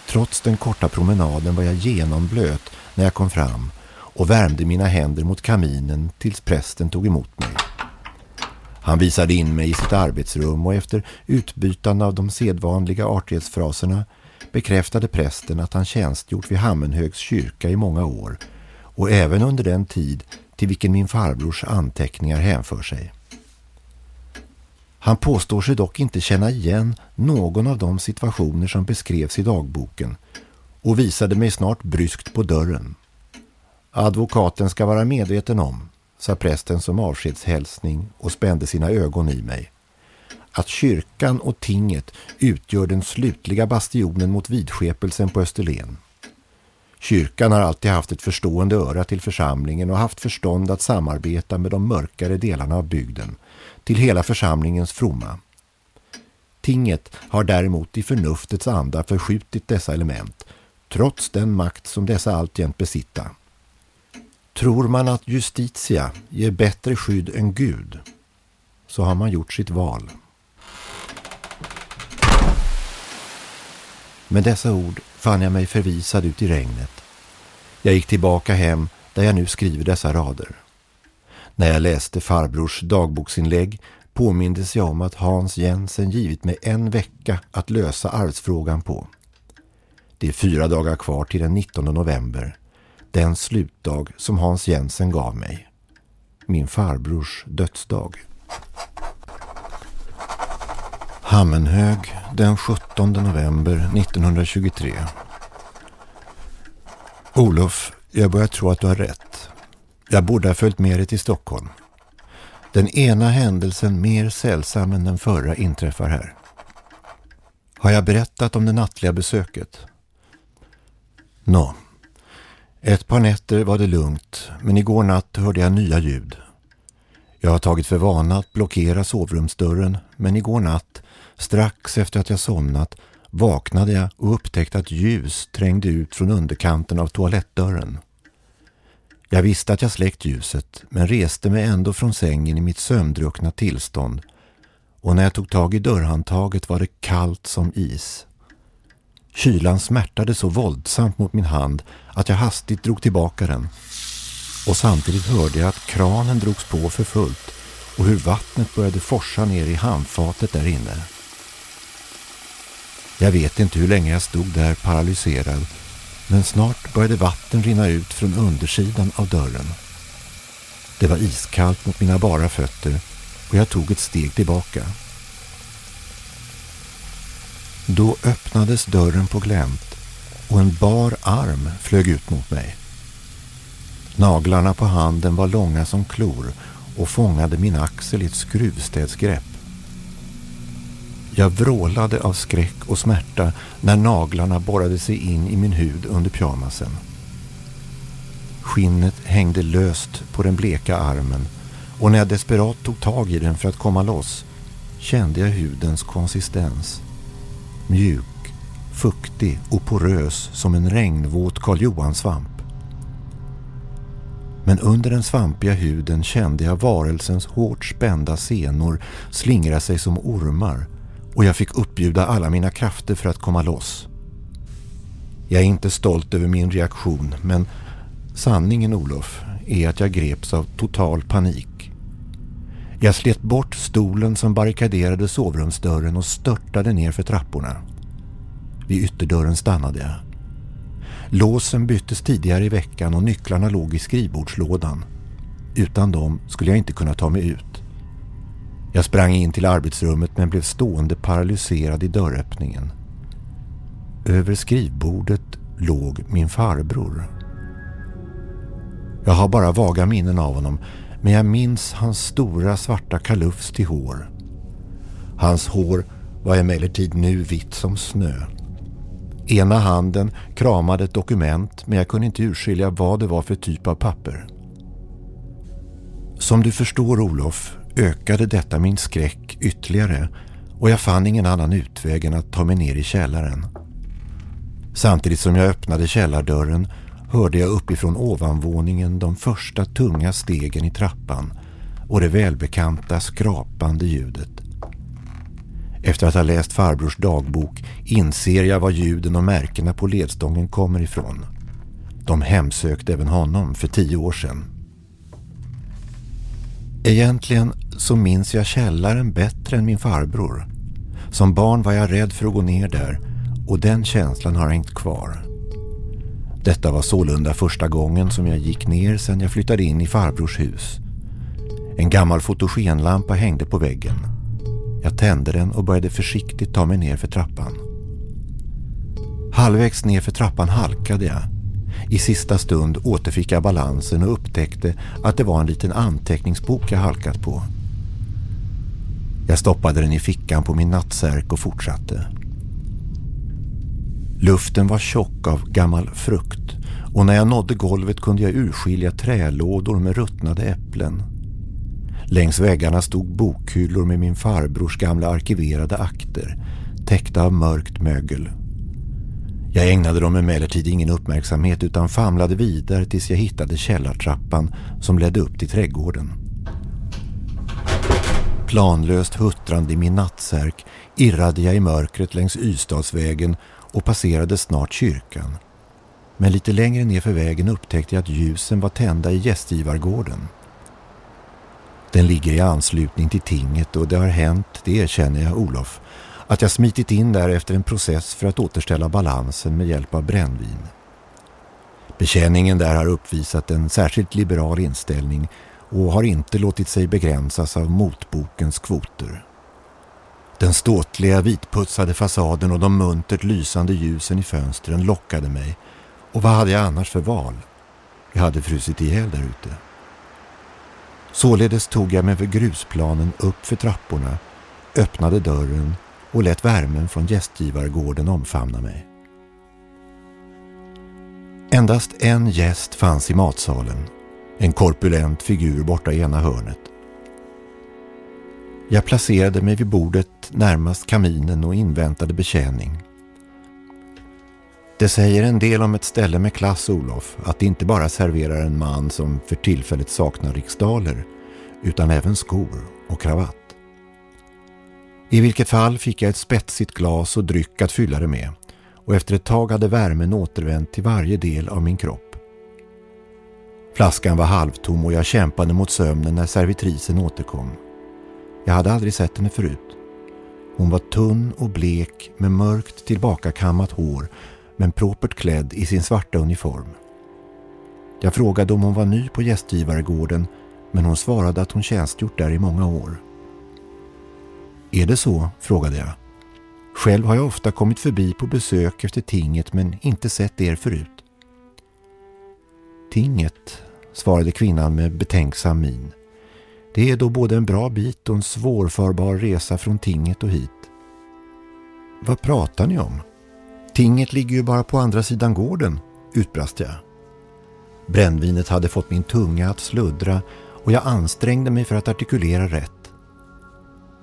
Trots den korta promenaden var jag genomblöt när jag kom fram och värmde mina händer mot kaminen tills prästen tog emot mig. Han visade in mig i sitt arbetsrum och efter utbytande av de sedvanliga artighetsfraserna bekräftade prästen att han tjänstgjort vid Hammenhögs kyrka i många år och även under den tid till vilken min farbrors anteckningar hänför sig. Han påstår sig dock inte känna igen någon av de situationer som beskrevs i dagboken och visade mig snart bryskt på dörren. Advokaten ska vara medveten om, sa prästen som avskedshälsning och spände sina ögon i mig, att kyrkan och tinget utgör den slutliga bastionen mot vidskepelsen på Österlen. Kyrkan har alltid haft ett förstående öra till församlingen och haft förstånd att samarbeta med de mörkare delarna av bygden till hela församlingens fromma. Tinget har däremot i förnuftets anda förskjutit dessa element trots den makt som dessa alltjämt besitta. Tror man att justitia ger bättre skydd än Gud så har man gjort sitt val. Med dessa ord fann jag mig förvisad ut i regnet. Jag gick tillbaka hem där jag nu skriver dessa rader. När jag läste farbrors dagboksinlägg påmindes jag om att Hans Jensen givit mig en vecka att lösa arvsfrågan på. Det är fyra dagar kvar till den 19 november, den slutdag som Hans Jensen gav mig. Min farbrors dödsdag. Hammenhög den 17 november 1923. Olof, jag börjar tro att du har rätt. Jag borde ha följt med dig till Stockholm. Den ena händelsen mer sällsam än den förra inträffar här. Har jag berättat om det nattliga besöket? Nå. Ett par nätter var det lugnt, men igår natt hörde jag nya ljud. Jag har tagit för vana att blockera sovrumsdörren, men igår natt, strax efter att jag somnat, vaknade jag och upptäckte att ljus trängde ut från underkanten av toalettdörren. Jag visste att jag släckt ljuset men reste mig ändå från sängen i mitt sömndruckna tillstånd och när jag tog tag i dörrhandtaget var det kallt som is. Kylan smärtade så våldsamt mot min hand att jag hastigt drog tillbaka den och samtidigt hörde jag att kranen drogs på för fullt och hur vattnet började forsa ner i handfatet där inne. Jag vet inte hur länge jag stod där paralyserad men snart började vatten rinna ut från undersidan av dörren. Det var iskallt mot mina bara fötter och jag tog ett steg tillbaka. Då öppnades dörren på glänt och en bar arm flög ut mot mig. Naglarna på handen var långa som klor och fångade min axel i ett skruvstädsgrepp. Jag vrålade av skräck och smärta när naglarna borrade sig in i min hud under pyjamasen. Skinnet hängde löst på den bleka armen och när jag desperat tog tag i den för att komma loss kände jag hudens konsistens. Mjuk, fuktig och porös som en regnvåt Karl Johan-svamp. Men under den svampiga huden kände jag varelsens hårt spända senor slingra sig som ormar och jag fick uppbjuda alla mina krafter för att komma loss. Jag är inte stolt över min reaktion men sanningen Olof är att jag greps av total panik. Jag slet bort stolen som barrikaderade sovrumsdörren och störtade ner för trapporna. Vid ytterdörren stannade jag. Låsen byttes tidigare i veckan och nycklarna låg i skrivbordslådan. Utan dem skulle jag inte kunna ta mig ut. Jag sprang in till arbetsrummet men blev stående paralyserad i dörröppningen. Över skrivbordet låg min farbror. Jag har bara vaga minnen av honom men jag minns hans stora svarta kalufs till hår. Hans hår var emellertid nu vitt som snö. Ena handen kramade ett dokument men jag kunde inte urskilja vad det var för typ av papper. Som du förstår Olof ökade detta min skräck ytterligare och jag fann ingen annan utväg än att ta mig ner i källaren. Samtidigt som jag öppnade källardörren hörde jag uppifrån ovanvåningen de första tunga stegen i trappan och det välbekanta skrapande ljudet. Efter att ha läst farbrors dagbok inser jag var ljuden och märkena på ledstången kommer ifrån. De hemsökte även honom för tio år sedan. Egentligen så minns jag källaren bättre än min farbror. Som barn var jag rädd för att gå ner där och den känslan har hängt kvar. Detta var sålunda första gången som jag gick ner sedan jag flyttade in i farbrors hus. En gammal fotogenlampa hängde på väggen. Jag tände den och började försiktigt ta mig ner för trappan. Halvvägs ner för trappan halkade jag. I sista stund återfick jag balansen och upptäckte att det var en liten anteckningsbok jag halkat på. Jag stoppade den i fickan på min nattsärk och fortsatte. Luften var tjock av gammal frukt och när jag nådde golvet kunde jag urskilja trälådor med ruttnade äpplen. Längs väggarna stod bokhyllor med min farbrors gamla arkiverade akter, täckta av mörkt mögel. Jag ägnade dem emellertid ingen uppmärksamhet utan famlade vidare tills jag hittade källartrappan som ledde upp till trädgården. Planlöst huttrande i min nattsärk irrade jag i mörkret längs Ystadsvägen och passerade snart kyrkan. Men lite längre ner för vägen upptäckte jag att ljusen var tända i gästgivargården. Den ligger i anslutning till tinget och det har hänt, det erkänner jag Olof, att jag smitit in där efter en process för att återställa balansen med hjälp av brännvin. Betjäningen där har uppvisat en särskilt liberal inställning och har inte låtit sig begränsas av motbokens kvoter. Den ståtliga vitputsade fasaden och de muntert lysande ljusen i fönstren lockade mig. Och vad hade jag annars för val? Jag hade frusit ihjäl där ute. Således tog jag mig för grusplanen upp för trapporna, öppnade dörren och lät värmen från gästgivargården omfamna mig. Endast en gäst fanns i matsalen, en korpulent figur borta i ena hörnet. Jag placerade mig vid bordet närmast kaminen och inväntade betjäning. Det säger en del om ett ställe med klass, Olof, att det inte bara serverar en man som för tillfället saknar riksdaler, utan även skor och kravatt. I vilket fall fick jag ett spetsigt glas och dryck att fylla det med och efter ett tag hade värmen återvänt till varje del av min kropp. Flaskan var halvtom och jag kämpade mot sömnen när servitrisen återkom. Jag hade aldrig sett henne förut. Hon var tunn och blek med mörkt tillbakakammat hår men propert klädd i sin svarta uniform. Jag frågade om hon var ny på gästgivargården men hon svarade att hon tjänstgjort där i många år. Är det så? frågade jag. Själv har jag ofta kommit förbi på besök efter tinget men inte sett er förut. Tinget, svarade kvinnan med betänksam min. Det är då både en bra bit och en svårförbar resa från tinget och hit. Vad pratar ni om? Tinget ligger ju bara på andra sidan gården, utbrast jag. Brännvinet hade fått min tunga att sluddra och jag ansträngde mig för att artikulera rätt.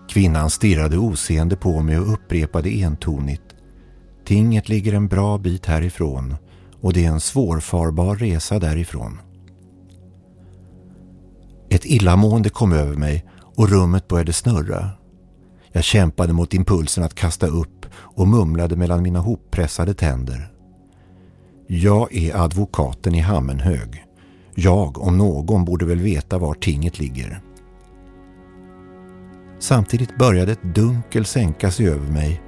Kvinnan stirrade oseende på mig och upprepade entonigt. Tinget ligger en bra bit härifrån och det är en svårfarbar resa därifrån. Ett illamående kom över mig och rummet började snurra. Jag kämpade mot impulsen att kasta upp och mumlade mellan mina hoppressade tänder. Jag är advokaten i Hammenhög. Jag, om någon, borde väl veta var tinget ligger. Samtidigt började ett dunkel sänka sig över mig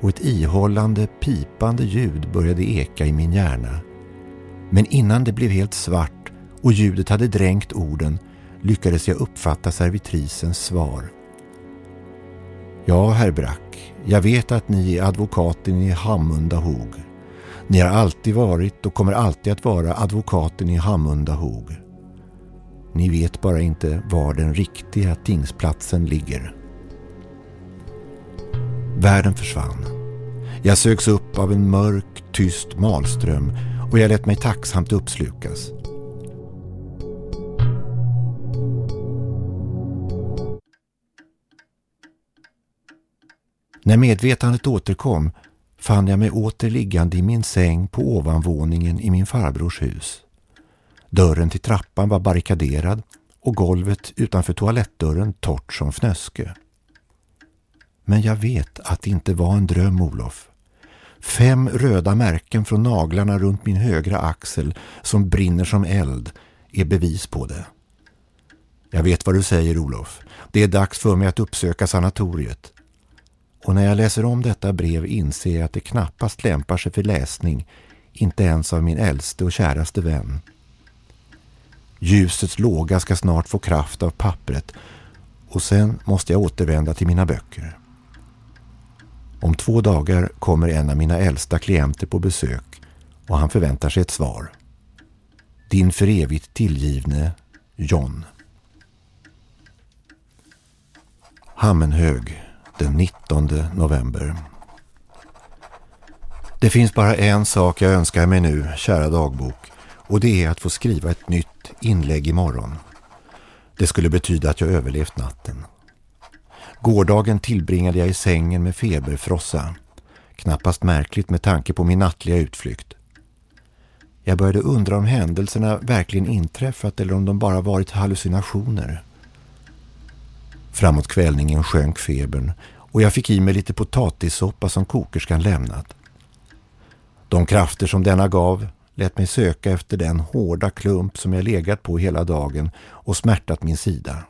och ett ihållande, pipande ljud började eka i min hjärna. Men innan det blev helt svart och ljudet hade dränkt orden lyckades jag uppfatta servitrisens svar. Ja, herr Brack, jag vet att ni är advokaten i Hamundahog. Ni har alltid varit och kommer alltid att vara advokaten i Hamundahog. Ni vet bara inte var den riktiga tingsplatsen ligger. Världen försvann. Jag sögs upp av en mörk, tyst malström och jag lät mig tacksamt uppslukas. När medvetandet återkom fann jag mig åter liggande i min säng på ovanvåningen i min farbrors hus. Dörren till trappan var barrikaderad och golvet utanför toalettdörren torrt som fnöske. Men jag vet att det inte var en dröm, Olof. Fem röda märken från naglarna runt min högra axel som brinner som eld är bevis på det. Jag vet vad du säger, Olof. Det är dags för mig att uppsöka sanatoriet. Och när jag läser om detta brev inser jag att det knappast lämpar sig för läsning, inte ens av min äldste och käraste vän. Ljusets låga ska snart få kraft av pappret och sen måste jag återvända till mina böcker. Om två dagar kommer en av mina äldsta klienter på besök och han förväntar sig ett svar. Din för evigt tillgivne John. Hammenhög den 19 november. Det finns bara en sak jag önskar mig nu, kära dagbok, och det är att få skriva ett nytt inlägg imorgon. Det skulle betyda att jag överlevt natten. Gårdagen tillbringade jag i sängen med feberfrossa. Knappast märkligt med tanke på min nattliga utflykt. Jag började undra om händelserna verkligen inträffat eller om de bara varit hallucinationer. Framåt kvällningen sjönk febern och jag fick i mig lite potatissoppa som kokerskan lämnat. De krafter som denna gav lät mig söka efter den hårda klump som jag legat på hela dagen och smärtat min sida.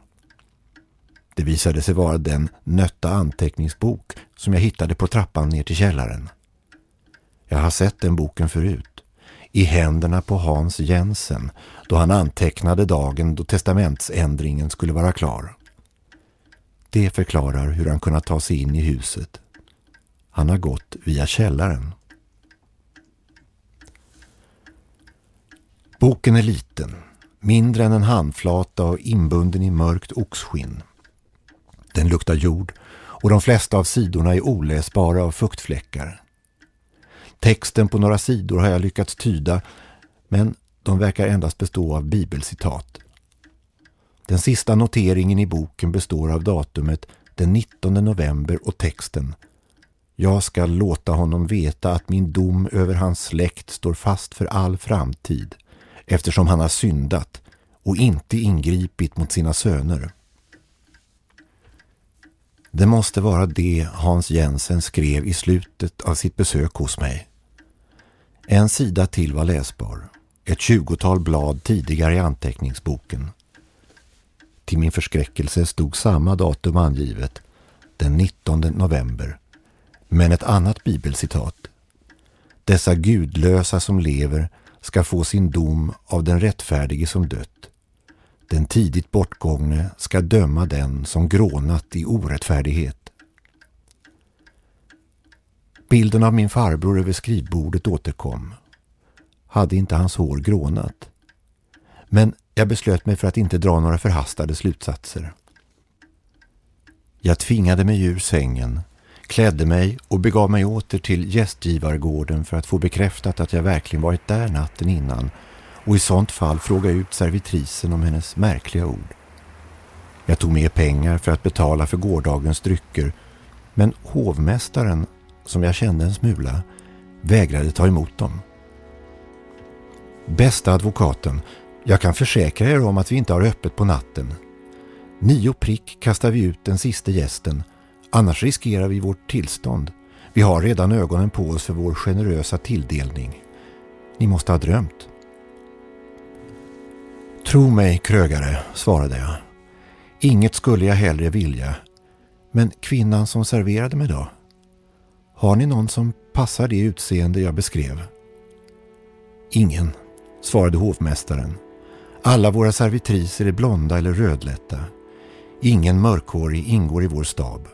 Det visade sig vara den nötta anteckningsbok som jag hittade på trappan ner till källaren. Jag har sett den boken förut, i händerna på Hans Jensen då han antecknade dagen då testamentsändringen skulle vara klar. Det förklarar hur han kunnat ta sig in i huset. Han har gått via källaren. Boken är liten, mindre än en handflata och inbunden i mörkt oxskinn. Den luktar jord och de flesta av sidorna är oläsbara av fuktfläckar. Texten på några sidor har jag lyckats tyda men de verkar endast bestå av bibelcitat. Den sista noteringen i boken består av datumet den 19 november och texten Jag ska låta honom veta att min dom över hans släkt står fast för all framtid eftersom han har syndat och inte ingripit mot sina söner. Det måste vara det Hans Jensen skrev i slutet av sitt besök hos mig. En sida till var läsbar. Ett tjugotal blad tidigare i anteckningsboken. Till min förskräckelse stod samma datum angivet, den 19 november. Men ett annat bibelcitat. Dessa gudlösa som lever ska få sin dom av den rättfärdige som dött. Den tidigt bortgångne ska döma den som grånat i orättfärdighet. Bilden av min farbror över skrivbordet återkom. Hade inte hans hår grånat? Men jag beslöt mig för att inte dra några förhastade slutsatser. Jag tvingade mig ur sängen, klädde mig och begav mig åter till gästgivargården för att få bekräftat att jag verkligen varit där natten innan och i sånt fall fråga ut servitrisen om hennes märkliga ord. Jag tog med pengar för att betala för gårdagens drycker men hovmästaren, som jag kände en smula, vägrade ta emot dem. Bästa advokaten, jag kan försäkra er om att vi inte har öppet på natten. Nio prick kastar vi ut den sista gästen, annars riskerar vi vårt tillstånd. Vi har redan ögonen på oss för vår generösa tilldelning. Ni måste ha drömt. Tro mig, krögare, svarade jag. Inget skulle jag hellre vilja. Men kvinnan som serverade mig då? Har ni någon som passar det utseende jag beskrev? Ingen. svarade hovmästaren. Alla våra servitriser är blonda eller rödlätta. Ingen mörkhårig ingår i vår stab.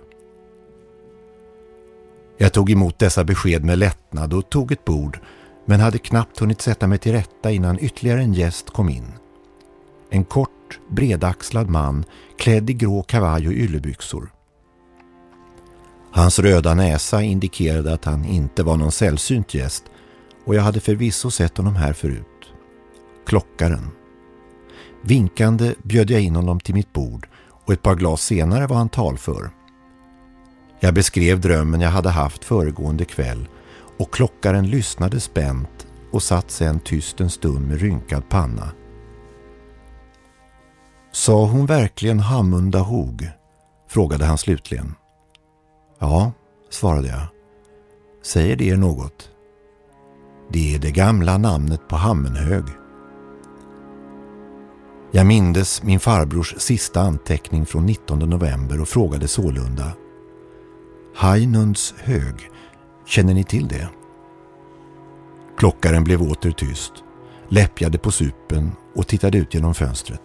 Jag tog emot dessa besked med lättnad och tog ett bord men hade knappt hunnit sätta mig till rätta innan ytterligare en gäst kom in. En kort, bredaxlad man klädd i grå kavaj och yllebyxor. Hans röda näsa indikerade att han inte var någon sällsynt gäst och jag hade förvisso sett honom här förut. Klockaren. Vinkande bjöd jag in honom till mitt bord och ett par glas senare var han talför. Jag beskrev drömmen jag hade haft föregående kväll och klockaren lyssnade spänt och satt sedan tyst en stund med rynkad panna. Sa hon verkligen Hamunda Hog? frågade han slutligen. Ja, svarade jag. Säger det er något? Det är det gamla namnet på Hammenhög. Jag mindes min farbrors sista anteckning från 19 november och frågade sålunda Hajnunds hög, känner ni till det? Klockaren blev åter tyst, läppjade på supen och tittade ut genom fönstret.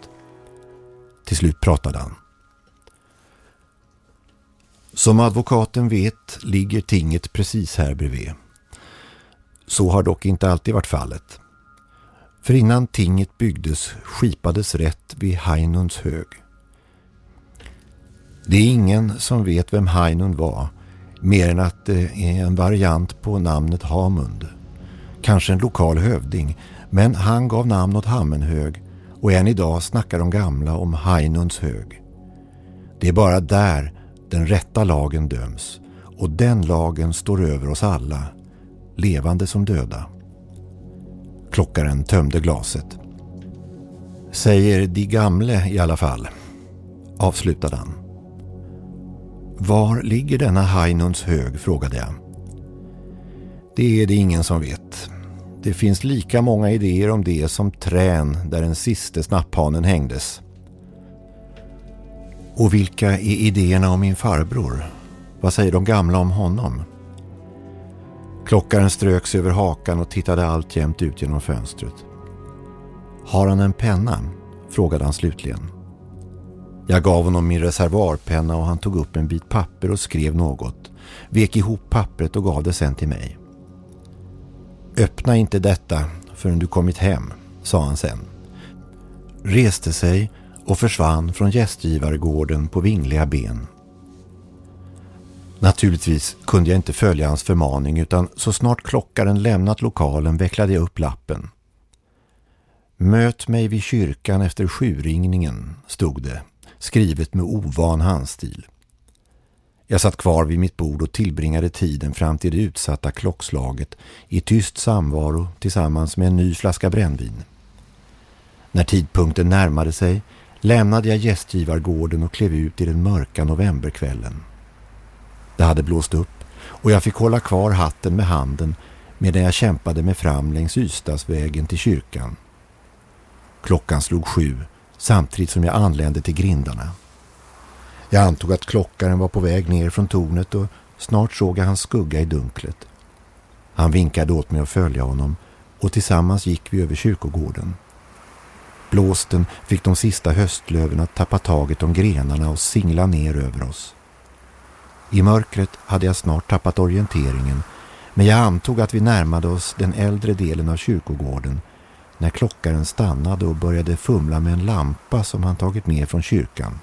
Till slut pratade han. Som advokaten vet ligger tinget precis här bredvid. Så har dock inte alltid varit fallet. För innan tinget byggdes skipades rätt vid Heinunds hög. Det är ingen som vet vem Heinund var, mer än att det är en variant på namnet Hamund. Kanske en lokal hövding, men han gav namn åt Hammenhög och än idag snackar de gamla om Heinunds hög. Det är bara där den rätta lagen döms och den lagen står över oss alla, levande som döda. Klockaren tömde glaset. Säger de gamle i alla fall, avslutade han. Var ligger denna Hainuns hög, frågade jag. Det är det ingen som vet. Det finns lika många idéer om det som trän där den siste snapphanen hängdes. Och vilka är idéerna om min farbror? Vad säger de gamla om honom? Klockaren ströks över hakan och tittade alltjämt ut genom fönstret. Har han en penna? frågade han slutligen. Jag gav honom min reservoarpenna och han tog upp en bit papper och skrev något. Vek ihop pappret och gav det sen till mig. Öppna inte detta förrän du kommit hem, sa han sen. Reste sig och försvann från gästgivargården på vingliga ben. Naturligtvis kunde jag inte följa hans förmaning utan så snart klockaren lämnat lokalen vecklade jag upp lappen. Möt mig vid kyrkan efter sjuringningen, stod det, skrivet med ovan handstil. Jag satt kvar vid mitt bord och tillbringade tiden fram till det utsatta klockslaget i tyst samvaro tillsammans med en ny flaska brännvin. När tidpunkten närmade sig lämnade jag gästgivargården och klev ut i den mörka novemberkvällen. Det hade blåst upp och jag fick hålla kvar hatten med handen medan jag kämpade mig fram längs Ystadsvägen till kyrkan. Klockan slog sju samtidigt som jag anlände till grindarna. Jag antog att klockaren var på väg ner från tornet och snart såg jag hans skugga i dunklet. Han vinkade åt mig att följa honom och tillsammans gick vi över kyrkogården. Blåsten fick de sista höstlöven att tappa taget om grenarna och singla ner över oss. I mörkret hade jag snart tappat orienteringen men jag antog att vi närmade oss den äldre delen av kyrkogården när klockaren stannade och började fumla med en lampa som han tagit med från kyrkan.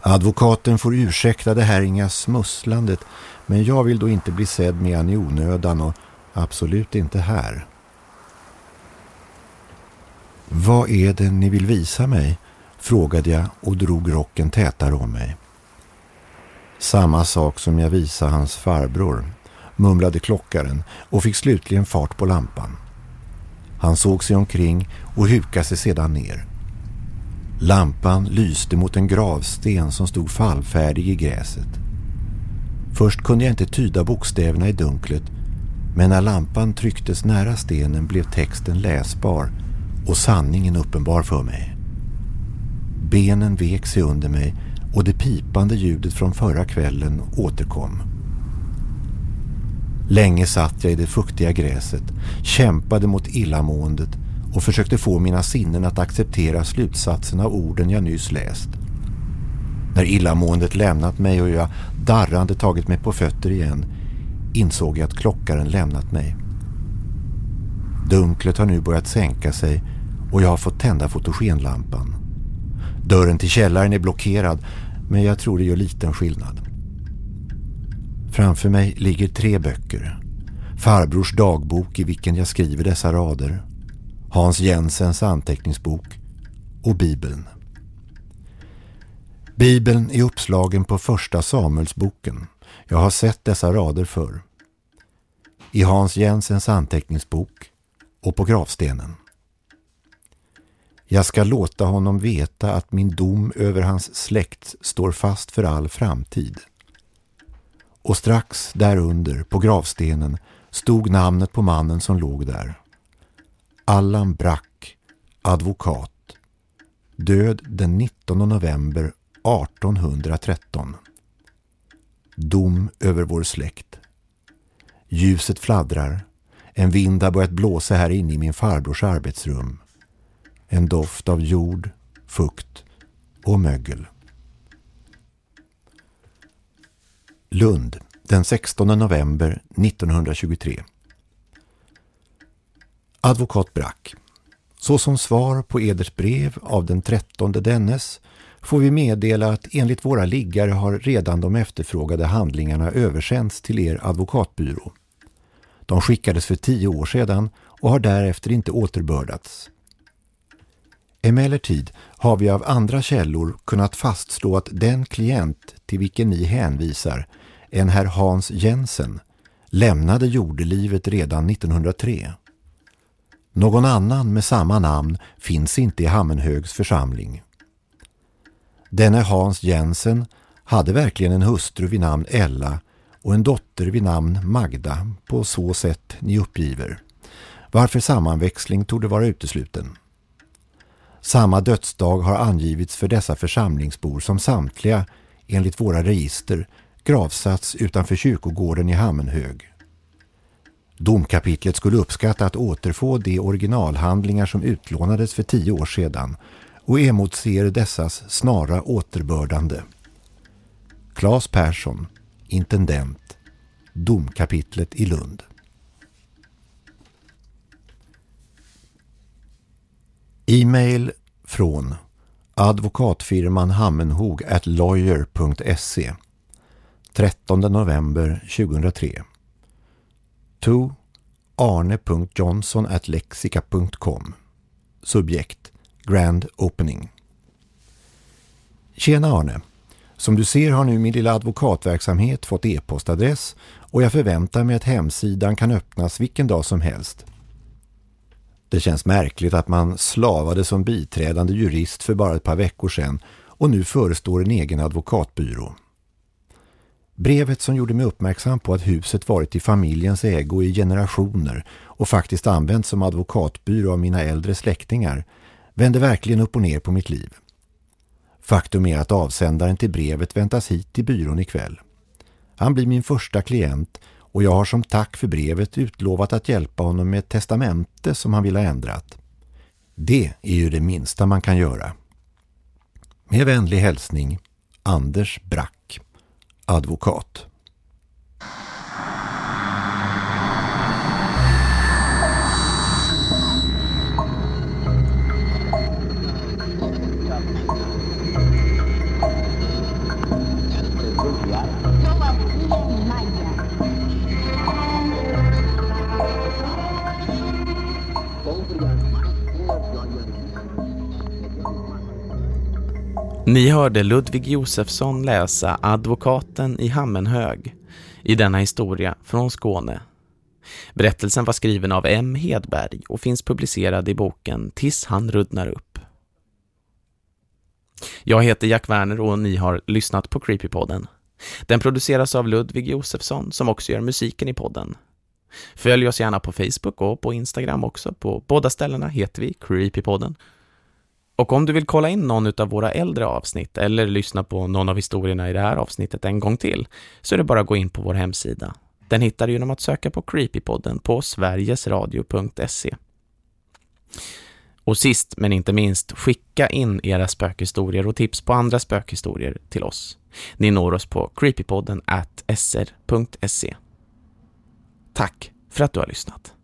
Advokaten får ursäkta det här inga smusslandet men jag vill då inte bli sedd med han i onödan och absolut inte här. Vad är det ni vill visa mig? frågade jag och drog rocken tätare om mig. Samma sak som jag visade hans farbror, mumlade klockaren och fick slutligen fart på lampan. Han såg sig omkring och hukade sig sedan ner. Lampan lyste mot en gravsten som stod fallfärdig i gräset. Först kunde jag inte tyda bokstäverna i dunklet men när lampan trycktes nära stenen blev texten läsbar och sanningen uppenbar för mig. Benen vek sig under mig och det pipande ljudet från förra kvällen återkom. Länge satt jag i det fuktiga gräset, kämpade mot illamåendet och försökte få mina sinnen att acceptera slutsatsen av orden jag nyss läst. När illamåendet lämnat mig och jag darrande tagit mig på fötter igen insåg jag att klockaren lämnat mig. Dunklet har nu börjat sänka sig och jag har fått tända fotogenlampan. Dörren till källaren är blockerad men jag tror det gör liten skillnad. Framför mig ligger tre böcker. Farbrors dagbok i vilken jag skriver dessa rader. Hans Jensens anteckningsbok och Bibeln. Bibeln är uppslagen på första Samuelsboken. Jag har sett dessa rader förr. I Hans Jensens anteckningsbok och på gravstenen. Jag ska låta honom veta att min dom över hans släkt står fast för all framtid. Och strax därunder, på gravstenen, stod namnet på mannen som låg där. Allan Brack, advokat. Död den 19 november 1813. Dom över vår släkt. Ljuset fladdrar. En vind har börjat blåsa här inne i min farbrors arbetsrum. En doft av jord, fukt och mögel. Lund den 16 november 1923. Advokat Brack. Så som svar på eders brev av den 13 dennes får vi meddela att enligt våra liggare har redan de efterfrågade handlingarna översänts till er advokatbyrå. De skickades för tio år sedan och har därefter inte återbördats. Emellertid har vi av andra källor kunnat fastslå att den klient till vilken ni hänvisar, en herr Hans Jensen, lämnade jordelivet redan 1903. Någon annan med samma namn finns inte i Hammenhögs församling. Denne Hans Jensen hade verkligen en hustru vid namn Ella och en dotter vid namn Magda på så sätt ni uppgiver, varför sammanväxling tog det vara utesluten. Samma dödsdag har angivits för dessa församlingsbor som samtliga, enligt våra register, gravsats utanför kyrkogården i Hammenhög. Domkapitlet skulle uppskatta att återfå de originalhandlingar som utlånades för tio år sedan och emotser dessas snara återbördande. Claes Persson, intendent, domkapitlet i Lund. E-mail från advokatfirman Hammenhog at lawyer.se 13 november 2003 To arne.johnson at lexica.com Subjekt Grand Opening Tjena Arne! Som du ser har nu min lilla advokatverksamhet fått e-postadress och jag förväntar mig att hemsidan kan öppnas vilken dag som helst. Det känns märkligt att man slavade som biträdande jurist för bara ett par veckor sedan och nu förestår en egen advokatbyrå. Brevet som gjorde mig uppmärksam på att huset varit i familjens ägo i generationer och faktiskt använts som advokatbyrå av mina äldre släktingar vände verkligen upp och ner på mitt liv. Faktum är att avsändaren till brevet väntas hit till byrån ikväll. Han blir min första klient och jag har som tack för brevet utlovat att hjälpa honom med ett testamente som han vill ha ändrat. Det är ju det minsta man kan göra. Med vänlig hälsning, Anders Brack, advokat. Ni hörde Ludvig Josefsson läsa Advokaten i Hammenhög i denna historia från Skåne. Berättelsen var skriven av M. Hedberg och finns publicerad i boken Tills han ruddnar upp. Jag heter Jack Werner och ni har lyssnat på Creepypodden. Den produceras av Ludvig Josefsson som också gör musiken i podden. Följ oss gärna på Facebook och på Instagram också. På båda ställena heter vi Creepypodden. Och om du vill kolla in någon av våra äldre avsnitt eller lyssna på någon av historierna i det här avsnittet en gång till så är det bara att gå in på vår hemsida Den hittar du genom att söka på Creepypodden på sverigesradio.se. Och sist men inte minst, skicka in era spökhistorier och tips på andra spökhistorier till oss. Ni når oss på creepypodden at sr.se. Tack för att du har lyssnat.